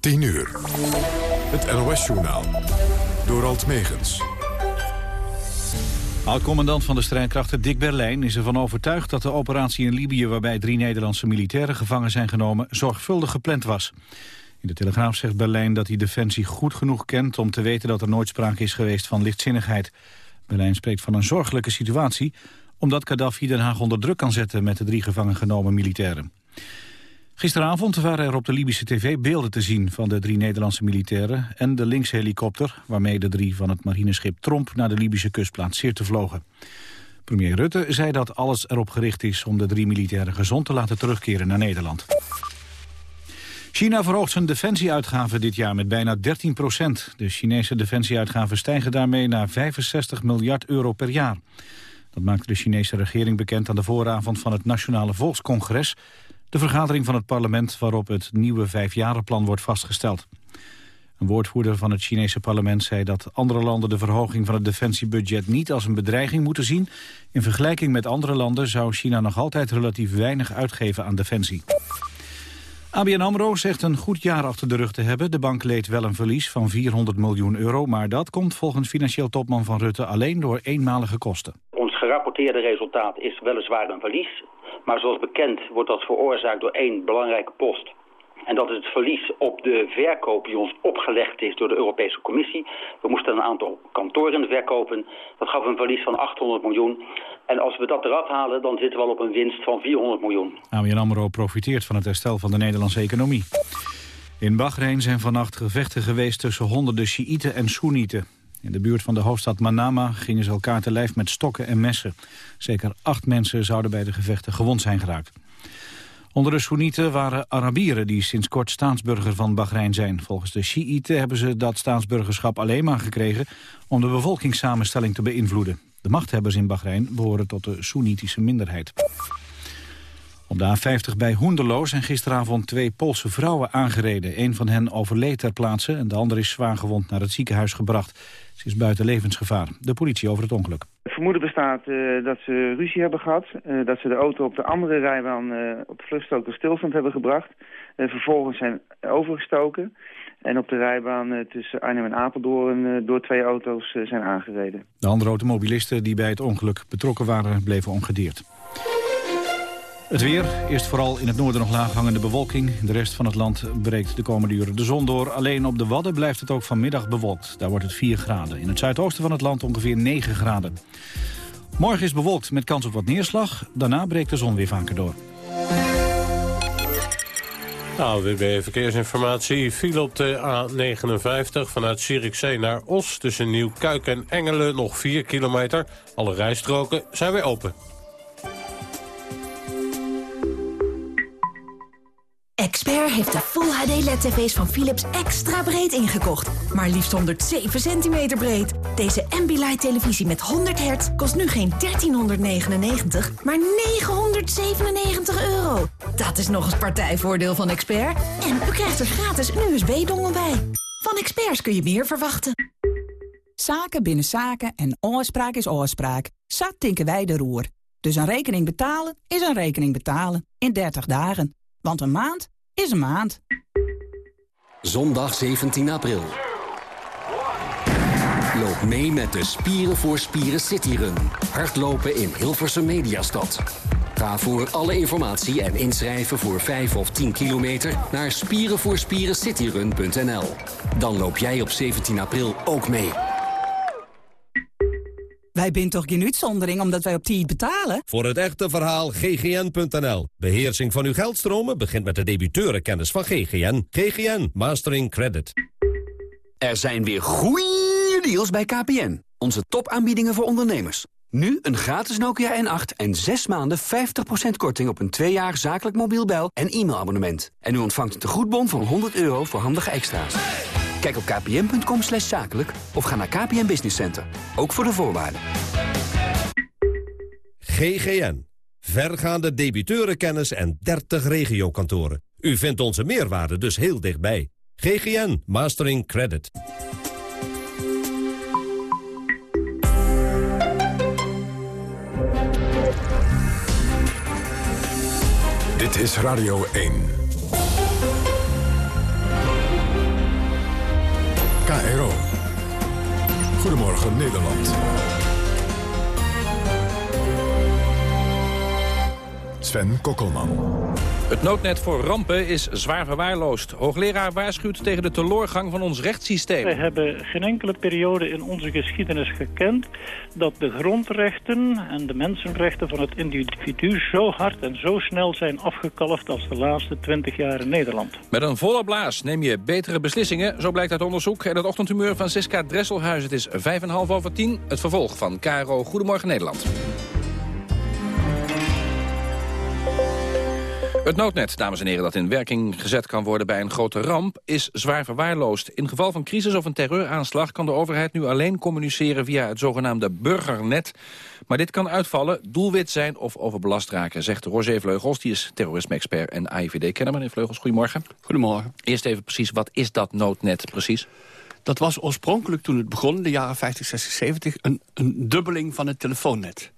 10 uur. Het NOS-journaal. Door Alt Megens. Oud-commandant van de strijdkrachten Dick Berlijn is ervan overtuigd dat de operatie in Libië waarbij drie Nederlandse militairen gevangen zijn genomen zorgvuldig gepland was. In de Telegraaf zegt Berlijn dat hij Defensie goed genoeg kent om te weten dat er nooit sprake is geweest van lichtzinnigheid. Berlijn spreekt van een zorgelijke situatie omdat Gaddafi Den Haag onder druk kan zetten met de drie gevangen genomen militairen. Gisteravond waren er op de Libische tv beelden te zien van de drie Nederlandse militairen en de linkshelikopter waarmee de drie van het marineschip Tromp naar de Libische kustplaats Sirte vlogen. Premier Rutte zei dat alles erop gericht is om de drie militairen gezond te laten terugkeren naar Nederland. China verhoogt zijn defensieuitgaven dit jaar met bijna 13 procent. De Chinese defensieuitgaven stijgen daarmee naar 65 miljard euro per jaar. Dat maakte de Chinese regering bekend aan de vooravond van het Nationale Volkscongres... de vergadering van het parlement waarop het nieuwe vijfjarenplan wordt vastgesteld. Een woordvoerder van het Chinese parlement zei dat andere landen de verhoging van het defensiebudget niet als een bedreiging moeten zien. In vergelijking met andere landen zou China nog altijd relatief weinig uitgeven aan defensie. ABN AMRO zegt een goed jaar achter de rug te hebben. De bank leed wel een verlies van 400 miljoen euro... maar dat komt volgens financieel topman van Rutte alleen door eenmalige kosten. Ons gerapporteerde resultaat is weliswaar een verlies... maar zoals bekend wordt dat veroorzaakt door één belangrijke post... En dat is het verlies op de verkoop die ons opgelegd is door de Europese Commissie. We moesten een aantal kantoren verkopen. Dat gaf een verlies van 800 miljoen. En als we dat eraf halen, dan zitten we al op een winst van 400 miljoen. ABN AMRO profiteert van het herstel van de Nederlandse economie. In Bahrein zijn vannacht gevechten geweest tussen honderden Sjiïten en Soenieten. In de buurt van de hoofdstad Manama gingen ze elkaar te lijf met stokken en messen. Zeker acht mensen zouden bij de gevechten gewond zijn geraakt. Onder de Soenieten waren Arabieren die sinds kort staatsburger van Bahrein zijn. Volgens de Shiiten hebben ze dat staatsburgerschap alleen maar gekregen... om de bevolkingssamenstelling te beïnvloeden. De machthebbers in Bahrein behoren tot de Soenitische minderheid. Op de A50 bij Hoenderloo zijn gisteravond twee Poolse vrouwen aangereden. Een van hen overleed ter plaatse en de andere is zwaargewond naar het ziekenhuis gebracht. Ze is buiten levensgevaar. De politie over het ongeluk. Het vermoeden bestaat uh, dat ze ruzie hebben gehad. Uh, dat ze de auto op de andere rijbaan uh, op de vluchtstrook tot stilstand hebben gebracht. vervolgens zijn overgestoken. En op de rijbaan tussen Arnhem en Apeldoorn door twee auto's zijn aangereden. De andere automobilisten die bij het ongeluk betrokken waren bleven ongedeerd. Het weer, eerst vooral in het noorden nog laaghangende bewolking. In de rest van het land breekt de komende uren de zon door. Alleen op de Wadden blijft het ook vanmiddag bewolkt. Daar wordt het 4 graden. In het zuidoosten van het land ongeveer 9 graden. Morgen is bewolkt met kans op wat neerslag. Daarna breekt de zon weer vaker door. AWB Verkeersinformatie viel op de A59 vanuit Zierikzee naar Os... tussen Nieuw-Kuik en Engelen nog 4 kilometer. Alle rijstroken zijn weer open. Expert heeft de Full HD LED-tv's van Philips extra breed ingekocht. Maar liefst 107 centimeter breed. Deze Ambilight televisie met 100 hertz kost nu geen 1399, maar 997 euro. Dat is nog eens partijvoordeel van Expert. En u krijgt er gratis een USB-dongel bij. Van experts kun je meer verwachten. Zaken binnen zaken en oorspraak is oorspraak. Zo tinken wij de roer. Dus een rekening betalen is een rekening betalen. In 30 dagen. Want een maand is een maand. Zondag 17 april. Loop mee met de Spieren voor Spieren Cityrun. Hardlopen in Hilversum Mediastad. Ga voor alle informatie en inschrijven voor 5 of 10 kilometer naar spierenvoorspierencityrun.nl. Dan loop jij op 17 april ook mee. Wij zijn toch geen uitzondering omdat wij op tijd betalen? Voor het echte verhaal ggn.nl. Beheersing van uw geldstromen begint met de debiteurenkennis van GGN. GGN Mastering Credit. Er zijn weer goeie deals bij KPN. Onze topaanbiedingen voor ondernemers. Nu een gratis Nokia N8 en 6 maanden 50% korting op een 2 jaar zakelijk mobiel bel- en e-mailabonnement. En u ontvangt een tegoedbon van 100 euro voor handige extra's. Kijk op kpn.com slash zakelijk of ga naar KPN Business Center. Ook voor de voorwaarden. GGN. Vergaande debiteurenkennis en 30 regiokantoren. U vindt onze meerwaarde dus heel dichtbij. GGN Mastering Credit. Dit is Radio 1. KRO. Goedemorgen Nederland. Sven Kokkelman. Het noodnet voor rampen is zwaar verwaarloosd. Hoogleraar waarschuwt tegen de teloorgang van ons rechtssysteem. We hebben geen enkele periode in onze geschiedenis gekend... dat de grondrechten en de mensenrechten van het individu... zo hard en zo snel zijn afgekalfd als de laatste twintig jaar in Nederland. Met een volle blaas neem je betere beslissingen. Zo blijkt uit onderzoek. En het ochtendhumeur van Siska Dresselhuis. Het is 5,5 over 10. Het vervolg van KRO Goedemorgen Nederland. Het noodnet, dames en heren, dat in werking gezet kan worden bij een grote ramp... is zwaar verwaarloosd. In geval van crisis of een terreuraanslag kan de overheid nu alleen communiceren... via het zogenaamde burgernet. Maar dit kan uitvallen, doelwit zijn of overbelast raken... zegt Roger Vleugels, die is terrorisme-expert en AIVD-kenner. Meneer Vleugels, goedemorgen. Goedemorgen. Eerst even precies, wat is dat noodnet precies? Dat was oorspronkelijk toen het begon, in de jaren 50, 60, 70... een, een dubbeling van het telefoonnet.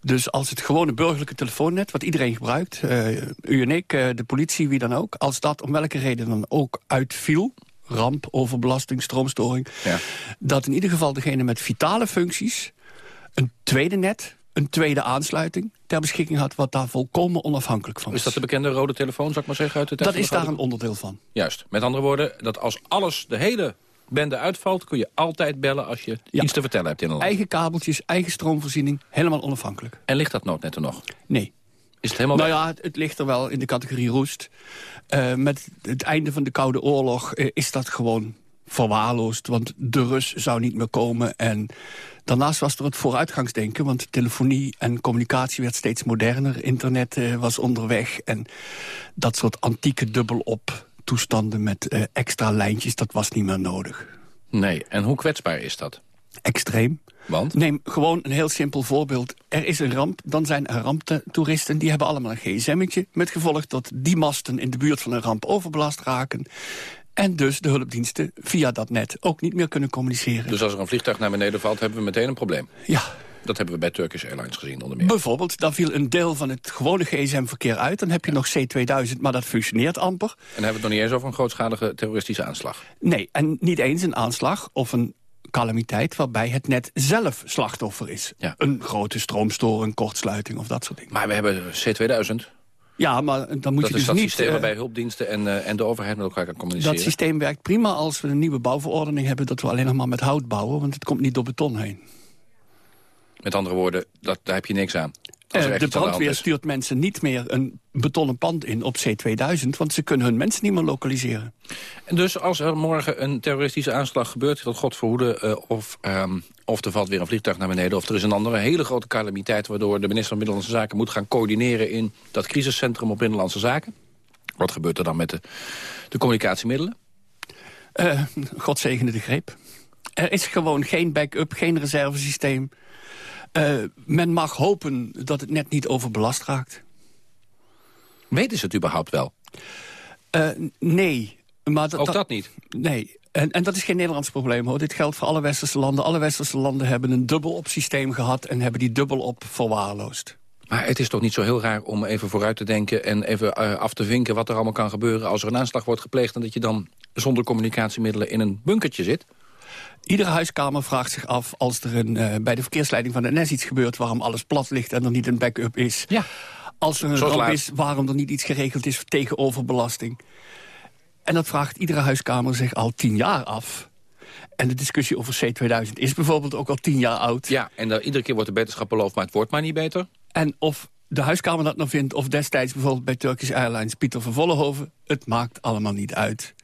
Dus als het gewone burgerlijke telefoonnet, wat iedereen gebruikt... Uh, u en ik, uh, de politie, wie dan ook... als dat om welke reden dan ook uitviel ramp, overbelasting, stroomstoring... Ja. dat in ieder geval degene met vitale functies... een tweede net, een tweede aansluiting ter beschikking had... wat daar volkomen onafhankelijk van is. Is dat de bekende rode telefoon, zou ik maar zeggen? Uit de dat is daar een onderdeel van. Juist. Met andere woorden, dat als alles, de hele bende uitvalt... kun je altijd bellen als je iets te vertellen hebt in een land. Eigen kabeltjes, eigen stroomvoorziening, helemaal onafhankelijk. En ligt dat noodnet er nog? Nee. Is het helemaal Nou ja, het, het, ligt er wel in de categorie roest. Uh, met het einde van de Koude Oorlog uh, is dat gewoon verwaarloosd. Want de Rus zou niet meer komen. En daarnaast was er het vooruitgangsdenken. Want telefonie en communicatie werd steeds moderner. Internet uh, was onderweg. En dat soort antieke dubbelop toestanden met uh, extra lijntjes, dat was niet meer nodig. Nee, en hoe kwetsbaar is dat? Extreem. Want? Neem gewoon een heel simpel voorbeeld. Er is een ramp, dan zijn er ramptoeristen... die hebben allemaal een gsm'tje... met gevolg dat die masten in de buurt van een ramp overbelast raken... En dus de hulpdiensten via dat net ook niet meer kunnen communiceren. Dus als er een vliegtuig naar beneden valt, hebben we meteen een probleem? Ja, dat hebben we bij Turkish Airlines gezien onder meer. Bijvoorbeeld, dan viel een deel van het gewone gsm-verkeer uit. Dan heb je nog C2000, maar dat functioneert amper. En hebben we het nog niet eens over een grootschalige terroristische aanslag. Nee, en niet eens een aanslag of een calamiteit waarbij het net zelf slachtoffer is. Ja. Een grote stroomstoring, kortsluiting of dat soort dingen. Maar we hebben C2000... Ja, maar dan moet dat je dus dat niet... systeem waarbij hulpdiensten en, uh, en de overheid met elkaar kan communiceren. Dat systeem werkt prima als we een nieuwe bouwverordening hebben... dat we alleen nog maar met hout bouwen, want het komt niet door beton heen. Met andere woorden, dat, daar heb je niks aan. Uh, de brandweer stuurt mensen niet meer een betonnen pand in op C2000... want ze kunnen hun mensen niet meer lokaliseren. En dus als er morgen een terroristische aanslag gebeurt... dat God verhoede, uh, of, um, of er valt weer een vliegtuig naar beneden... of er is een andere hele grote calamiteit... waardoor de minister van Binnenlandse Zaken moet gaan coördineren... in dat crisiscentrum op Binnenlandse Zaken. Wat gebeurt er dan met de, de communicatiemiddelen? Uh, God zegene de greep. Er is gewoon geen backup, geen reservesysteem... Uh, men mag hopen dat het net niet overbelast raakt. Weten ze het überhaupt wel? Uh, nee. Maar Ook dat niet? Nee. En, en dat is geen Nederlands probleem hoor. Dit geldt voor alle westerse landen. Alle westerse landen hebben een dubbelop systeem gehad... en hebben die dubbelop verwaarloosd. Maar het is toch niet zo heel raar om even vooruit te denken... en even uh, af te vinken wat er allemaal kan gebeuren... als er een aanslag wordt gepleegd... en dat je dan zonder communicatiemiddelen in een bunkertje zit? Iedere huiskamer vraagt zich af, als er een, uh, bij de verkeersleiding van de NS iets gebeurt... waarom alles plat ligt en er niet een backup is. Ja. Als er een ramp is, waarom er niet iets geregeld is tegen overbelasting. En dat vraagt iedere huiskamer zich al tien jaar af. En de discussie over C2000 is bijvoorbeeld ook al tien jaar oud. Ja, en uh, iedere keer wordt de beterschap beloofd, maar het wordt maar niet beter. En of de huiskamer dat nou vindt, of destijds bijvoorbeeld bij Turkish Airlines... Pieter van Vollenhoven, het maakt allemaal niet uit.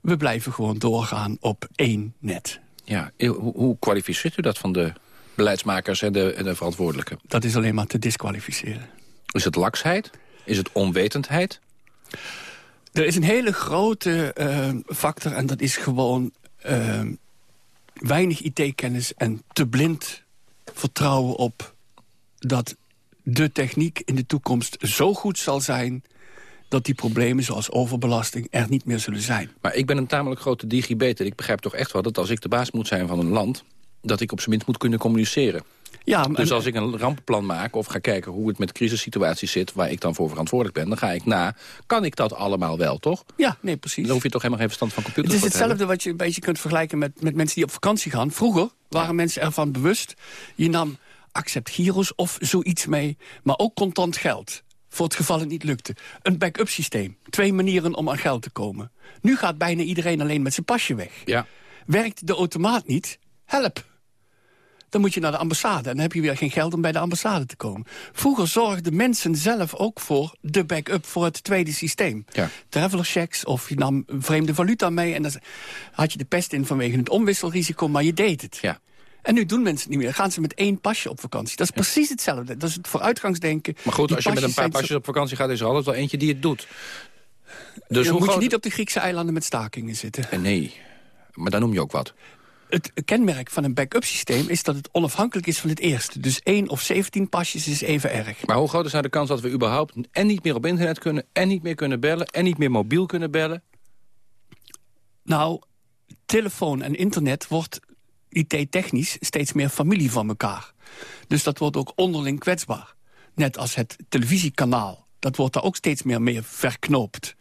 We blijven gewoon doorgaan op één net. Ja, hoe, hoe kwalificeert u dat van de beleidsmakers en de, en de verantwoordelijken? Dat is alleen maar te disqualificeren. Is het laksheid? Is het onwetendheid? Er is een hele grote uh, factor en dat is gewoon uh, weinig IT-kennis... en te blind vertrouwen op dat de techniek in de toekomst zo goed zal zijn dat die problemen zoals overbelasting er niet meer zullen zijn. Maar ik ben een tamelijk grote digibeter. Ik begrijp toch echt wel dat als ik de baas moet zijn van een land... dat ik op zijn minst moet kunnen communiceren. Ja, dus als ik een rampenplan maak of ga kijken hoe het met crisissituaties zit... waar ik dan voor verantwoordelijk ben, dan ga ik na... kan ik dat allemaal wel, toch? Ja, nee, precies. Dan hoef je toch helemaal geen verstand van computers Het is hetzelfde wat je een beetje kunt vergelijken met, met mensen die op vakantie gaan. Vroeger waren mensen ervan bewust. Je nam accept gyros of zoiets mee, maar ook contant geld. Voor het geval het niet lukte. Een backup systeem. Twee manieren om aan geld te komen. Nu gaat bijna iedereen alleen met zijn pasje weg. Ja. Werkt de automaat niet? Help! dan moet je naar de ambassade. En dan heb je weer geen geld om bij de ambassade te komen. Vroeger zorgden mensen zelf ook voor de backup voor het tweede systeem. Ja. Traveler checks of je nam vreemde valuta mee... en dan had je de pest in vanwege het omwisselrisico, maar je deed het. Ja. En nu doen mensen het niet meer. Dan gaan ze met één pasje op vakantie. Dat is precies hetzelfde. Dat is het vooruitgangsdenken. Maar goed, Die als je met een paar pasjes op vakantie gaat... is er altijd wel eentje die het doet. Dus dan hoe moet groot- je niet op de Griekse eilanden met stakingen zitten. Eh, Nee, maar dan noem je ook wat. Het kenmerk van een backup systeem is dat het onafhankelijk is van het eerste. Dus 1 of 17 pasjes is even erg. Maar hoe groot is nou de kans dat we überhaupt... en niet meer op internet kunnen, en niet meer kunnen bellen... en niet meer mobiel kunnen bellen? Nou, telefoon en internet wordt IT-technisch steeds meer familie van elkaar. Dus dat wordt ook onderling kwetsbaar. Net als het televisiekanaal. Dat wordt daar ook steeds meer mee verknoopt.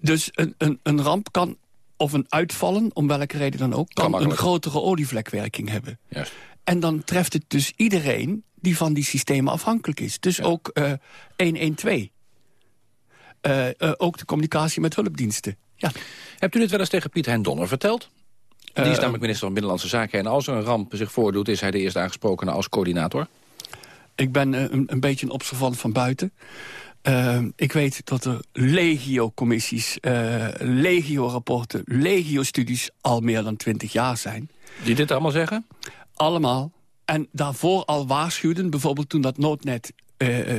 Dus een, een, een ramp kan, of een uitvallen, om welke reden dan ook... kan een grotere olievlekwerking hebben. Juist. En dan treft het dus iedereen die van die systemen afhankelijk is. Dus ook eh 112. Eh, eh, ook de communicatie met hulpdiensten. Ja. Hebt u dit wel eens tegen Piet Hein Donner verteld? Die is Eh, namelijk minister van Binnenlandse Zaken. En als er een ramp zich voordoet, is hij de eerste aangesprokene als coördinator. Ik ben eh, een, een beetje een observant van buiten. Eh, ik weet dat er legio-commissies, eh, legio-rapporten, legio-studies al meer dan twintig jaar zijn. Die dit allemaal zeggen? Allemaal. En daarvoor al waarschuwden, bijvoorbeeld toen dat noodnet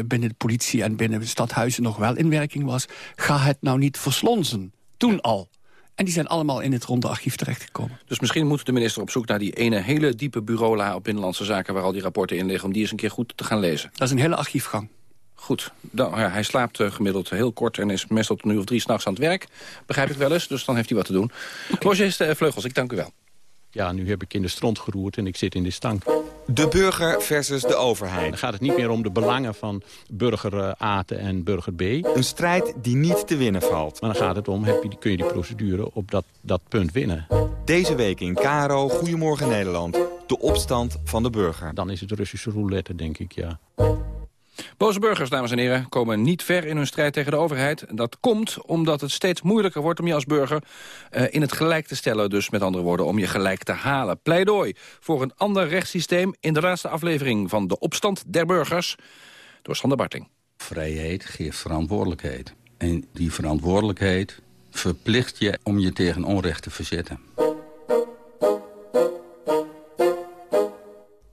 binnen de politie en binnen de stadhuizen nog wel in werking was. Ga het nou niet verslonzen. Toen al. En die zijn allemaal in het ronde archief terechtgekomen. Dus misschien moet de minister op zoek naar die ene hele diepe bureaula op Binnenlandse Zaken... waar al die rapporten in liggen, om die eens een keer goed te gaan lezen. Dat is een hele archiefgang. Goed. Dan, ja, hij slaapt eh, gemiddeld heel kort en is meestal tot uur of drie s'nachts aan het werk. Begrijp ik wel eens, dus dan heeft hij wat te doen. Roger eh, Vleugels, ik dank u wel. Ja, nu heb ik in de stront geroerd en ik zit in de stank. De burger versus de overheid. Dan gaat het niet meer om de belangen van burger eh, A en burger B. Een strijd die niet te winnen valt. Maar dan gaat het om, heb je, kun je die procedure op dat, dat punt winnen. Deze week in Karo, Goedemorgen Nederland. De opstand van de burger. Dan is het Russische roulette, denk ik, ja. Boze burgers, dames en heren, komen niet ver in hun strijd tegen de overheid. Dat komt omdat het steeds moeilijker wordt om je als burger eh, in het gelijk te stellen. Dus met andere woorden, om je gelijk te halen. Pleidooi voor een ander rechtssysteem in de laatste aflevering van De Opstand der Burgers door Sander Barting. Vrijheid geeft verantwoordelijkheid. En die verantwoordelijkheid verplicht je om je tegen onrecht te verzetten.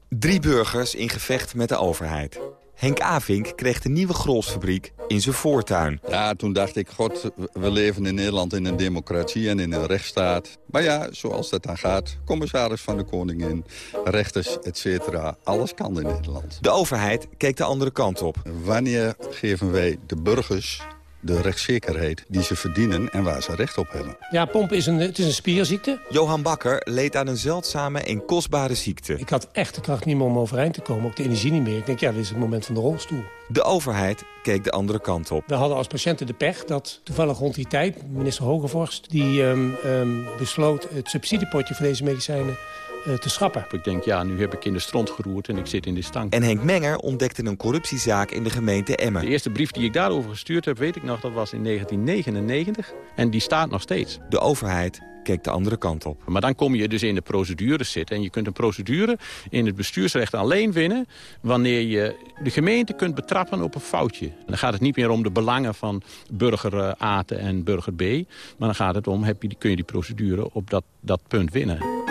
Drie burgers in gevecht met de overheid. Henk Avink kreeg de nieuwe Grolsfabriek in zijn voortuin. Ja, toen dacht ik, god, we leven in Nederland in een democratie en in een rechtsstaat. Maar ja, zoals dat dan gaat, commissaris van de koningin, rechters, et cetera. Alles kan in Nederland. De overheid keek de andere kant op. Wanneer geven wij de burgers de rechtszekerheid die ze verdienen en waar ze recht op hebben? Ja, pompen is een, het is een spierziekte. Johan Bakker leed aan een zeldzame en kostbare ziekte. Ik had echt de kracht niet meer om overeind te komen, ook de energie niet meer. Ik denk, ja, dit is het moment van de rolstoel. De overheid keek de andere kant op. We hadden als patiënten de pech dat toevallig rond die tijd... minister Hogevorst, die ehm, ehm, besloot het subsidiepotje voor deze medicijnen te schrappen. Ik denk, ja, nu heb ik in de stront geroerd en ik zit in de stank. En Henk Menger ontdekte een corruptiezaak in de gemeente Emmen. De eerste brief die ik daarover gestuurd heb, weet ik nog, dat was in 1999. En die staat nog steeds. De overheid keek de andere kant op. Maar dan kom je dus in de procedures zitten. En je kunt een procedure in het bestuursrecht alleen winnen... wanneer je de gemeente kunt betrappen op een foutje. En dan gaat het niet meer om de belangen van burger eh, A en burger B. Maar dan gaat het om, heb je, kun je die procedure op dat, dat punt winnen.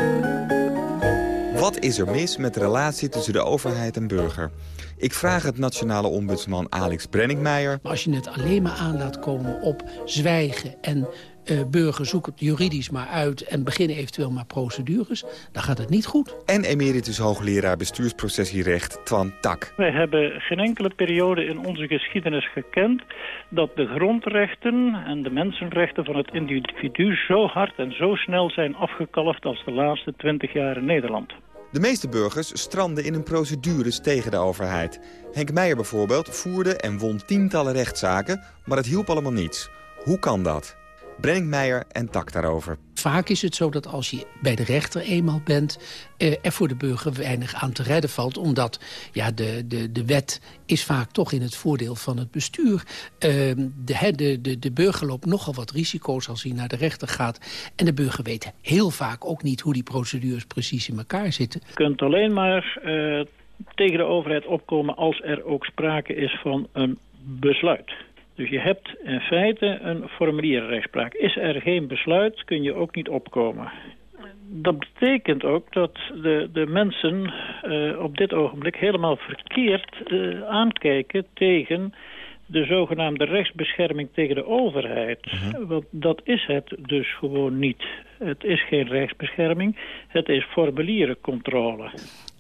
Wat is er mis met de relatie tussen de overheid en burger? Ik vraag het nationale ombudsman Alex Brenningmeijer. Maar als je het alleen maar aan laat komen op zwijgen en eh burger zoek het juridisch maar uit... en beginnen eventueel maar procedures, dan gaat het niet goed. En emeritus hoogleraar bestuursprocessierecht Twan Tak. Wij hebben geen enkele periode in onze geschiedenis gekend dat de grondrechten en de mensenrechten van het individu zo hard en zo snel zijn afgekalfd als de laatste twintig jaar in Nederland. De meeste burgers stranden in hun procedures tegen de overheid. Henk Meijer bijvoorbeeld voerde en won tientallen rechtszaken, maar het hielp allemaal niets. Hoe kan dat? Brenning Meijer en Tak daarover. Vaak is het zo dat als je bij de rechter eenmaal bent... Eh, er voor de burger weinig aan te redden valt. Omdat ja, de, de, de wet is vaak toch in het voordeel van het bestuur. Eh, de, de, de, de burger loopt nogal wat risico's als hij naar de rechter gaat. En de burger weet heel vaak ook niet hoe die procedures precies in elkaar zitten. Je kunt alleen maar uh, tegen de overheid opkomen als er ook sprake is van een besluit. Dus je hebt in feite een formulierenrechtspraak. Is er geen besluit, kun je ook niet opkomen. Dat betekent ook dat de, de mensen uh, op dit ogenblik helemaal verkeerd uh, aankijken tegen de zogenaamde rechtsbescherming tegen de overheid. Uh-huh. Want dat is het dus gewoon niet. Het is geen rechtsbescherming, het is formulierencontrole.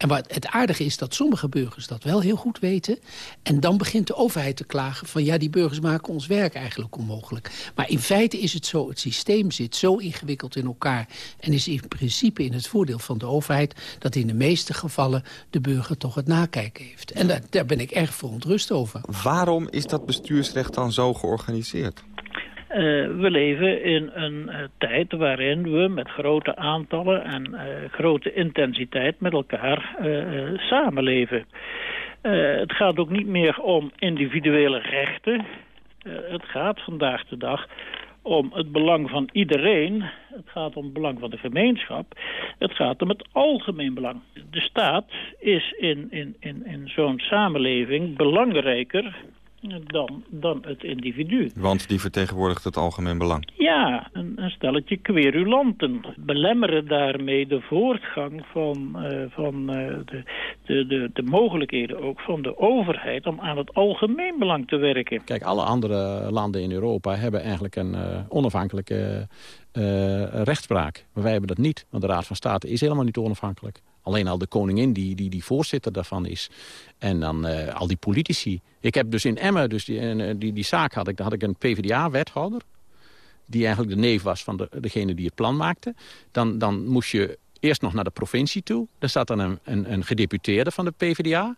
En wat het aardige is dat sommige burgers dat wel heel goed weten. En dan begint de overheid te klagen van... ja, die burgers maken ons werk eigenlijk onmogelijk. Maar in feite is het zo, het systeem zit zo ingewikkeld in elkaar... en is in principe in het voordeel van de overheid... dat in de meeste gevallen de burger toch het nakijken heeft. En daar, daar ben ik erg verontrust over. Waarom is dat bestuursrecht dan zo georganiseerd? Uh, we leven in een uh, tijd waarin we met grote aantallen en uh, grote intensiteit met elkaar samenleven. het gaat ook niet meer om individuele rechten. het gaat vandaag de dag om het belang van iedereen. Het gaat om het belang van de gemeenschap. Het gaat om het algemeen belang. De staat is in, in, in, in zo'n samenleving belangrijker dan, dan het individu. Want die vertegenwoordigt het algemeen belang? Ja, een, een stelletje querulanten belemmeren daarmee de voortgang van, uh, van uh, de, de, de, de mogelijkheden ook van de overheid om aan het algemeen belang te werken. Kijk, alle andere landen in Europa hebben eigenlijk een uh, onafhankelijke rechtspraak. Maar wij hebben dat niet, want de Raad van State is helemaal niet onafhankelijk. Alleen al de koningin die, die, die voorzitter daarvan is. En dan uh, al die politici. Ik heb dus in Emmen, dus die, uh, die, die zaak had ik, daar had ik een PvdA-wethouder. Die eigenlijk de neef was van de, degene die het plan maakte. Dan, dan moest je eerst nog naar de provincie toe. Daar zat dan een, een, een gedeputeerde van de PvdA.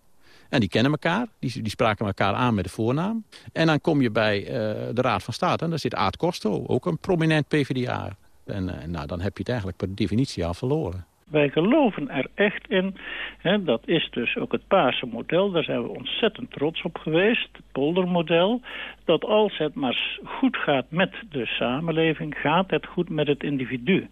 En die kennen elkaar, die, die spraken elkaar aan met de voornaam. En dan kom je bij uh, de Raad van State en daar zit Aad Costo, ook een prominent PvdA. En nou, dan heb je het eigenlijk per definitie al verloren. Wij geloven er echt in. Hè, dat is dus ook het Paarse model. Daar zijn we ontzettend trots op geweest. Het poldermodel. Dat als het maar goed gaat met de samenleving... gaat het goed met het individu.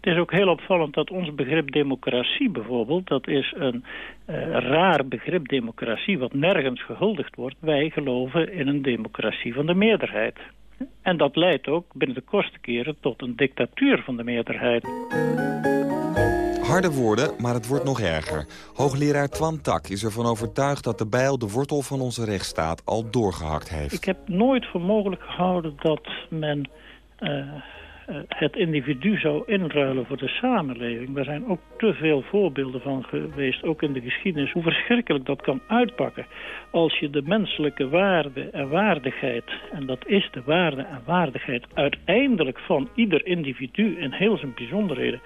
Het is ook heel opvallend dat ons begrip democratie bijvoorbeeld... dat is een uh, raar begrip democratie wat nergens gehuldigd wordt. Wij geloven in een democratie van de meerderheid. En dat leidt ook binnen de kortste keren tot een dictatuur van de meerderheid. Harde woorden, maar het wordt nog erger. Hoogleraar Twan Tak is ervan overtuigd dat de bijl de wortel van onze rechtsstaat al doorgehakt heeft. Ik heb nooit voor mogelijk gehouden dat men uh, het individu zou inruilen voor de samenleving. Er zijn ook te veel voorbeelden van geweest, ook in de geschiedenis, hoe verschrikkelijk dat kan uitpakken. Als je de menselijke waarde en waardigheid, en dat is de waarde en waardigheid uiteindelijk van ieder individu in heel zijn bijzonderheden,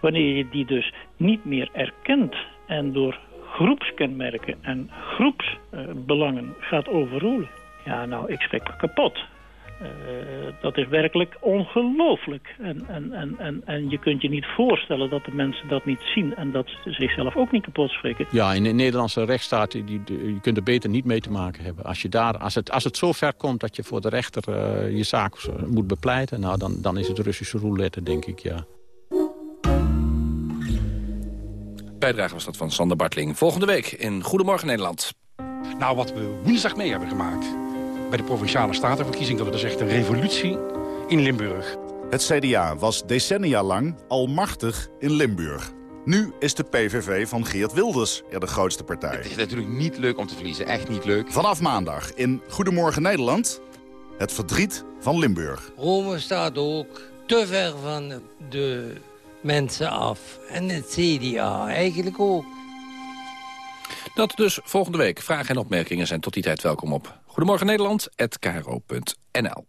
wanneer je die dus niet meer erkent en door groepskenmerken en groepsbelangen gaat overroelen. Ja, nou, ik schrik kapot. Uh, dat is werkelijk ongelooflijk. En, en, en, en, en je kunt je niet voorstellen dat de mensen dat niet zien... en dat ze zichzelf ook niet kapot schrikken. Ja, in de Nederlandse rechtsstaat, die, die, je kunt er beter niet mee te maken hebben. Als, je daar, als, het, als het zo ver komt dat je voor de rechter uh, je zaak moet bepleiten... Nou, dan, dan is het Russische roulette, denk ik, ja. Bijdrage was dat van Sander Bartling. Volgende week in Goedemorgen Nederland. Nou, wat we woensdag mee hebben gemaakt bij de Provinciale Statenverkiezing. Dat is echt een revolutie in Limburg. Het CDA was decennia lang almachtig in Limburg. Nu is de PVV van Geert Wilders er de grootste partij. Het is natuurlijk niet leuk om te verliezen, echt niet leuk. Vanaf maandag in Goedemorgen Nederland, het verdriet van Limburg. Rome staat ook te ver van de mensen af. En het CDA eigenlijk ook. Dat dus volgende week. Vragen en opmerkingen zijn tot die tijd welkom op Goedemorgen Nederland, @kro.nl.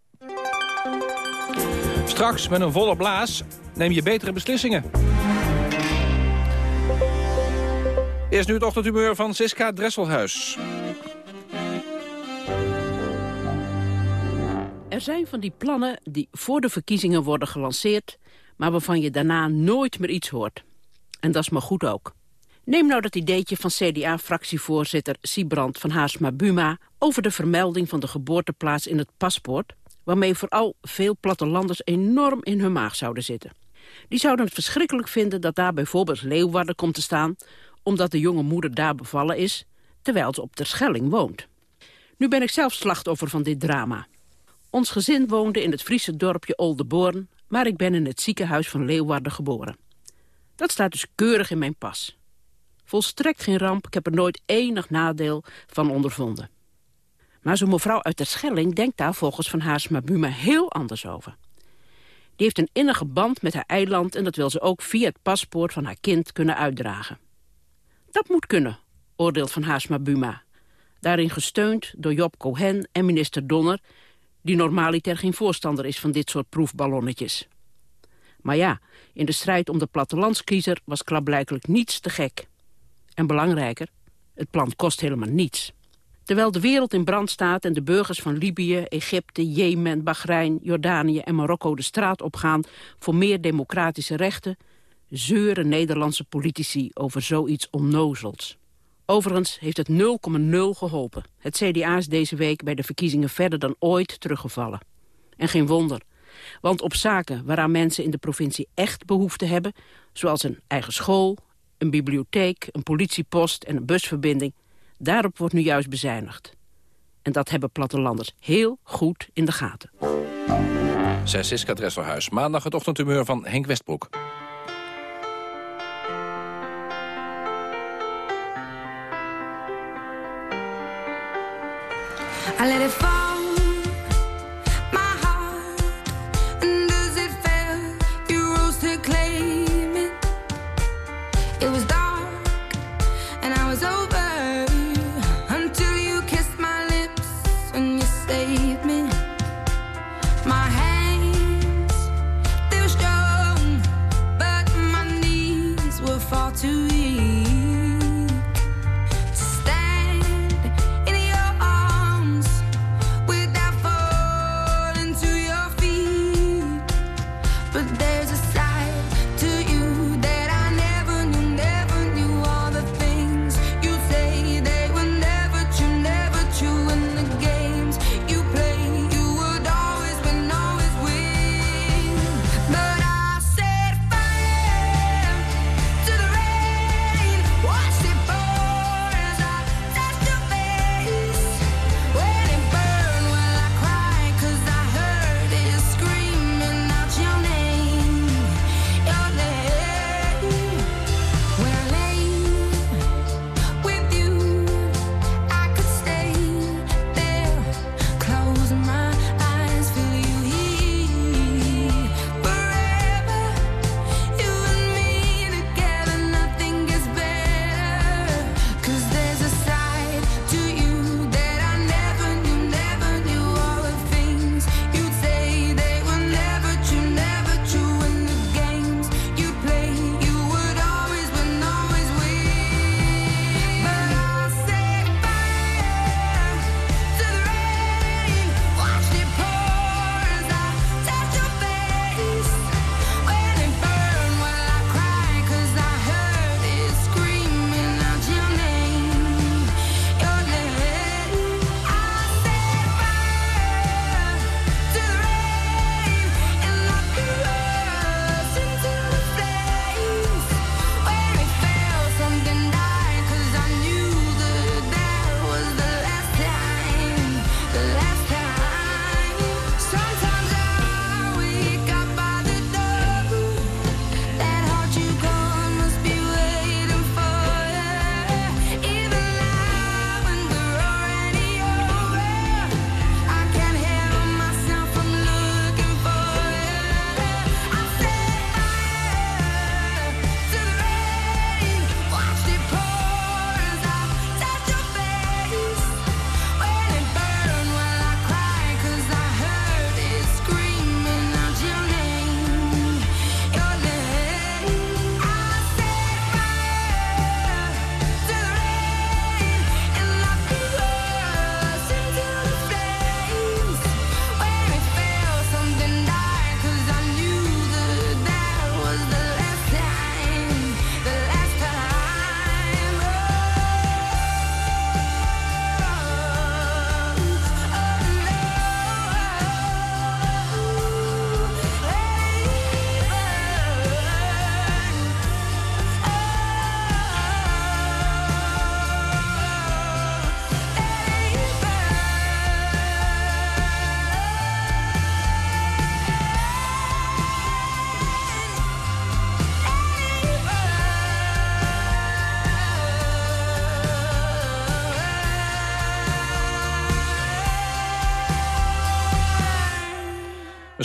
Straks met een volle blaas neem je betere beslissingen. Eerst nu het ochtendhumeur van Siska Dresselhuis. Er zijn van die plannen die voor de verkiezingen worden gelanceerd... maar waarvan je daarna nooit meer iets hoort. En dat is maar goed ook. Neem nou dat ideetje van CDA-fractievoorzitter Siebrand van Haarsma-Buma... over de vermelding van de geboorteplaats in het paspoort... waarmee vooral veel plattelanders enorm in hun maag zouden zitten. Die zouden het verschrikkelijk vinden dat daar bijvoorbeeld Leeuwarden komt te staan... omdat de jonge moeder daar bevallen is, terwijl ze op Terschelling woont. Nu ben ik zelf slachtoffer van dit drama. Ons gezin woonde in het Friese dorpje Oldenborn... maar ik ben in het ziekenhuis van Leeuwarden geboren. Dat staat dus keurig in mijn pas. Volstrekt geen ramp, ik heb er nooit enig nadeel van ondervonden. Maar zo'n mevrouw uit de Schelling denkt daar volgens Van Haarsma Buma heel anders over. Die heeft een innige band met haar eiland... en dat wil ze ook via het paspoort van haar kind kunnen uitdragen. Dat moet kunnen, oordeelt Van Haarsma Buma. Daarin gesteund door Job Cohen en minister Donner... die normaliter geen voorstander is van dit soort proefballonnetjes. Maar ja, in de strijd om de plattelandskiezer was klaarblijkelijk niets te gek. En belangrijker, het plan kost helemaal niets. Terwijl de wereld in brand staat en de burgers van Libië, Egypte, Jemen, Bahrein, Jordanië en Marokko de straat opgaan voor meer democratische rechten, zeuren Nederlandse politici over zoiets onnozels. Overigens heeft het 0,0 geholpen. Het CDA is deze week bij de verkiezingen verder dan ooit teruggevallen. En geen wonder, want op zaken waaraan mensen in de provincie echt behoefte hebben... zoals een eigen school, een bibliotheek, een politiepost en een busverbinding... daarop wordt nu juist bezuinigd. En dat hebben plattelanders heel goed in de gaten. Zij Siska Dresselhuis. Maandag het ochtendhumeur van Henk Westbroek. I let it fall.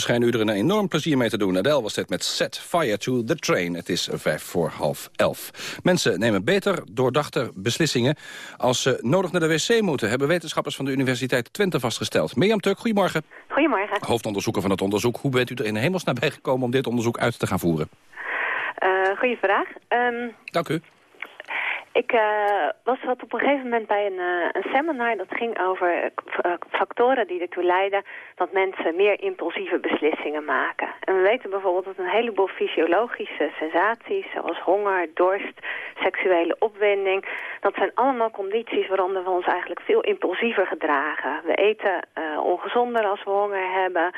Schijnen u er een enorm plezier mee te doen. Adele was dit met Set Fire to the Train. Het is vijf voor half elf. Mensen nemen beter doordachte beslissingen als ze nodig naar de wc moeten... hebben wetenschappers van de Universiteit Twente vastgesteld. Mirjam Tuk, goedemorgen. Goedemorgen. Hoofdonderzoeker van het onderzoek. Hoe bent u er in de hemelsnaam bij gekomen om dit onderzoek uit te gaan voeren? Uh, goeie vraag. Um, Dank u. Ik uh, was wat op een gegeven moment bij een, uh, een seminar dat ging over uh, factoren die ertoe leiden dat mensen meer impulsieve beslissingen maken. En we weten bijvoorbeeld dat een heleboel fysiologische sensaties, zoals honger, dorst, seksuele opwinding, dat zijn allemaal condities waaronder we ons eigenlijk veel impulsiever gedragen. We eten ongezonder als we honger hebben.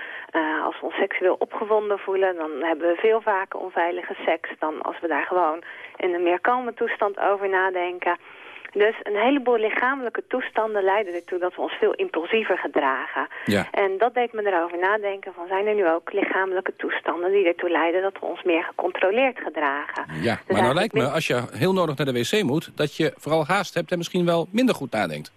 als we ons seksueel opgewonden voelen, dan hebben we veel vaker onveilige seks dan als we daar gewoon in een meer kalme toestand over nadenken. Dus een heleboel lichamelijke toestanden leiden ertoe dat we ons veel impulsiever gedragen. Ja. En dat deed me erover nadenken van zijn er nu ook lichamelijke toestanden die ertoe leiden dat we ons meer gecontroleerd gedragen. Ja, maar nou lijkt me als je heel nodig naar de wc moet dat je vooral haast hebt en misschien wel minder goed nadenkt.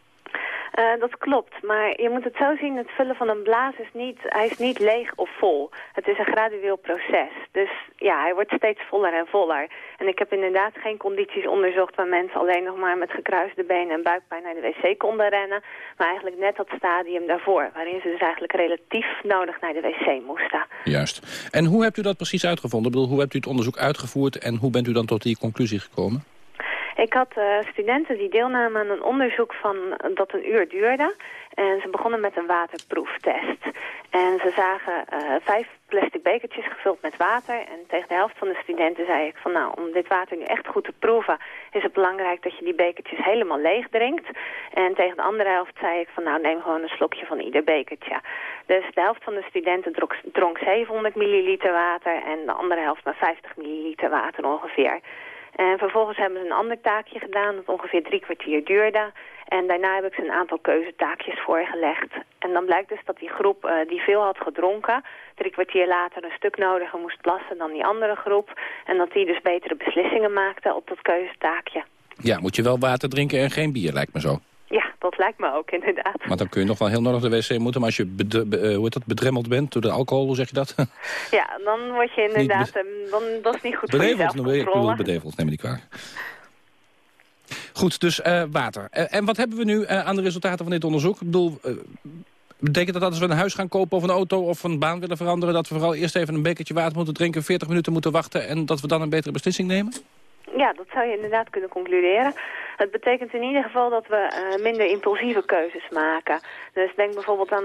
Uh, dat klopt, maar je moet het zo zien, het vullen van een blaas is niet, hij is niet leeg of vol. Het is een gradueel proces. Dus ja, hij wordt steeds voller en voller. En ik heb inderdaad geen condities onderzocht waar mensen alleen nog maar met gekruiste benen en buikpijn naar de wc konden rennen. Maar eigenlijk net dat stadium daarvoor, waarin ze dus eigenlijk relatief nodig naar de wc moesten. Juist. En hoe hebt u dat precies uitgevonden? Ik bedoel, hoe hebt u het onderzoek uitgevoerd en hoe bent u dan tot die conclusie gekomen? Ik had uh, studenten die deelnamen aan een onderzoek van, dat een uur duurde. En ze begonnen met een waterproeftest. En ze zagen uh, vijf plastic bekertjes gevuld met water. En tegen de helft van de studenten zei ik van nou, om dit water nu echt goed te proeven... is het belangrijk dat je die bekertjes helemaal leeg drinkt. En tegen de andere helft zei ik van nou, neem gewoon een slokje van ieder bekertje. Dus de helft van de studenten dronk, dronk 700 milliliter water... en de andere helft maar 50 milliliter water ongeveer. En vervolgens hebben ze een ander taakje gedaan dat ongeveer drie kwartier duurde. En daarna heb ik ze een aantal keuzetaakjes voorgelegd. En dan blijkt dus dat die groep uh, die veel had gedronken... drie kwartier later een stuk nodiger moest plassen dan die andere groep. En dat die dus betere beslissingen maakte op dat keuzetaakje. Ja, moet je wel water drinken en geen bier, lijkt me zo. Ja, dat lijkt me ook, inderdaad. Want dan kun je nog wel heel nodig de wc moeten. Maar als je be, hoe heet dat, bedremmeld bent door de alcohol, hoe zeg je dat? ja, dan word je inderdaad... Niet dan, dat is niet goed bedeveld, voor je Ik bedoel bedeveld, neem me niet kwalijk. Goed, dus uh, water. Uh, en wat hebben we nu aan de resultaten van dit onderzoek? Ik bedoel, betekent dat dat als we een huis gaan kopen of een auto of een baan willen veranderen... dat we vooral eerst even een bekertje water moeten drinken, 40 minuten moeten wachten... en dat we dan een betere beslissing nemen? Ja, dat zou je inderdaad kunnen concluderen. Het betekent in ieder geval dat we uh, minder impulsieve keuzes maken. Dus denk bijvoorbeeld aan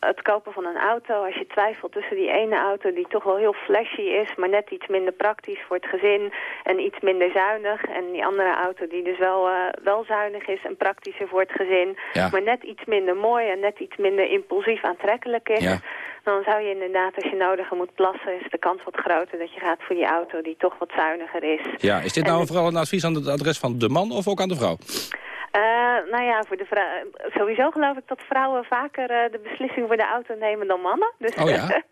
het kopen van een auto. Als je twijfelt tussen die ene auto die toch wel heel flashy is... maar net iets minder praktisch voor het gezin en iets minder zuinig... en die andere auto die dus wel, uh, wel zuinig is en praktischer voor het gezin... Ja. maar net iets minder mooi en net iets minder impulsief aantrekkelijk is... Ja. Dan zou je inderdaad, als je nodig moet plassen, is de kans wat groter dat je gaat voor die auto die toch wat zuiniger is. Ja, is dit nou vooral een advies aan het adres van de man of ook aan de vrouw? Uh, nou ja, voor de vrouw, sowieso geloof ik dat vrouwen vaker uh, de beslissing voor de auto nemen dan mannen. Dus oh ja?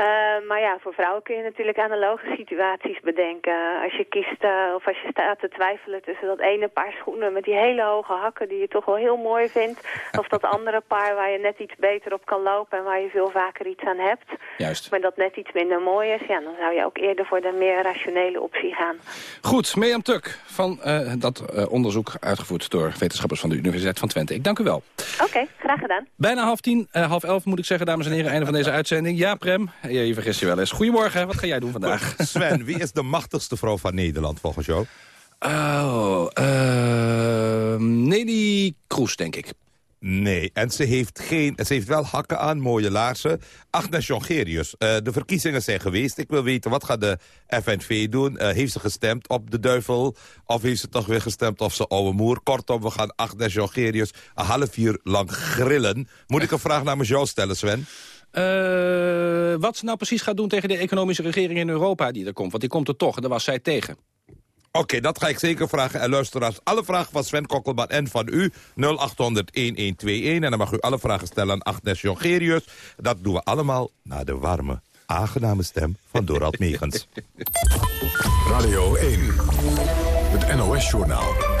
Uh, maar ja, voor vrouwen kun je natuurlijk analoge situaties bedenken. Als je kiest uh, of als je staat te twijfelen tussen dat ene paar schoenen met die hele hoge hakken die je toch wel heel mooi vindt. Of dat andere paar waar je net iets beter op kan lopen en waar je veel vaker iets aan hebt. Juist. Maar dat net iets minder mooi is, ja, dan zou je ook eerder voor de meer rationele optie gaan. Goed, Mirjam Tuk van uh, dat onderzoek uitgevoerd door wetenschappers van de Universiteit van Twente. Ik dank u wel. Oké, okay, graag gedaan. Bijna half tien, half elf moet ik zeggen, dames en heren, einde van deze uitzending. Ja, Prem. Ja, je vergist je wel eens. Goedemorgen, wat ga jij doen vandaag? Sven, wie is de machtigste vrouw van Nederland volgens jou? Oh, uh, Nelly Kroes, denk ik. Nee, en ze heeft, geen, ze heeft wel hakken aan, mooie laarzen. Agnes Jongerius, uh, de verkiezingen zijn geweest. Ik wil weten, wat gaat de FNV doen? Uh, heeft ze gestemd op de duivel? Of heeft ze toch weer gestemd op zijn oude moer? Kortom, we gaan Agnes Jongerius een half uur lang grillen. Moet ik een vraag namens jou stellen, Sven? Uh, wat ze nou precies gaat doen tegen de economische regering in Europa die er komt. Want die komt er toch en daar was zij tegen. Oké, okay, dat ga ik zeker vragen. En luisteraars, alle vragen van Sven Kokkelman en van u 0800-1121. En dan mag u alle vragen stellen aan Agnes Jongerius. Dat doen we allemaal naar de warme, aangename stem van Dorald Megens. Radio 1, het NOS-journaal.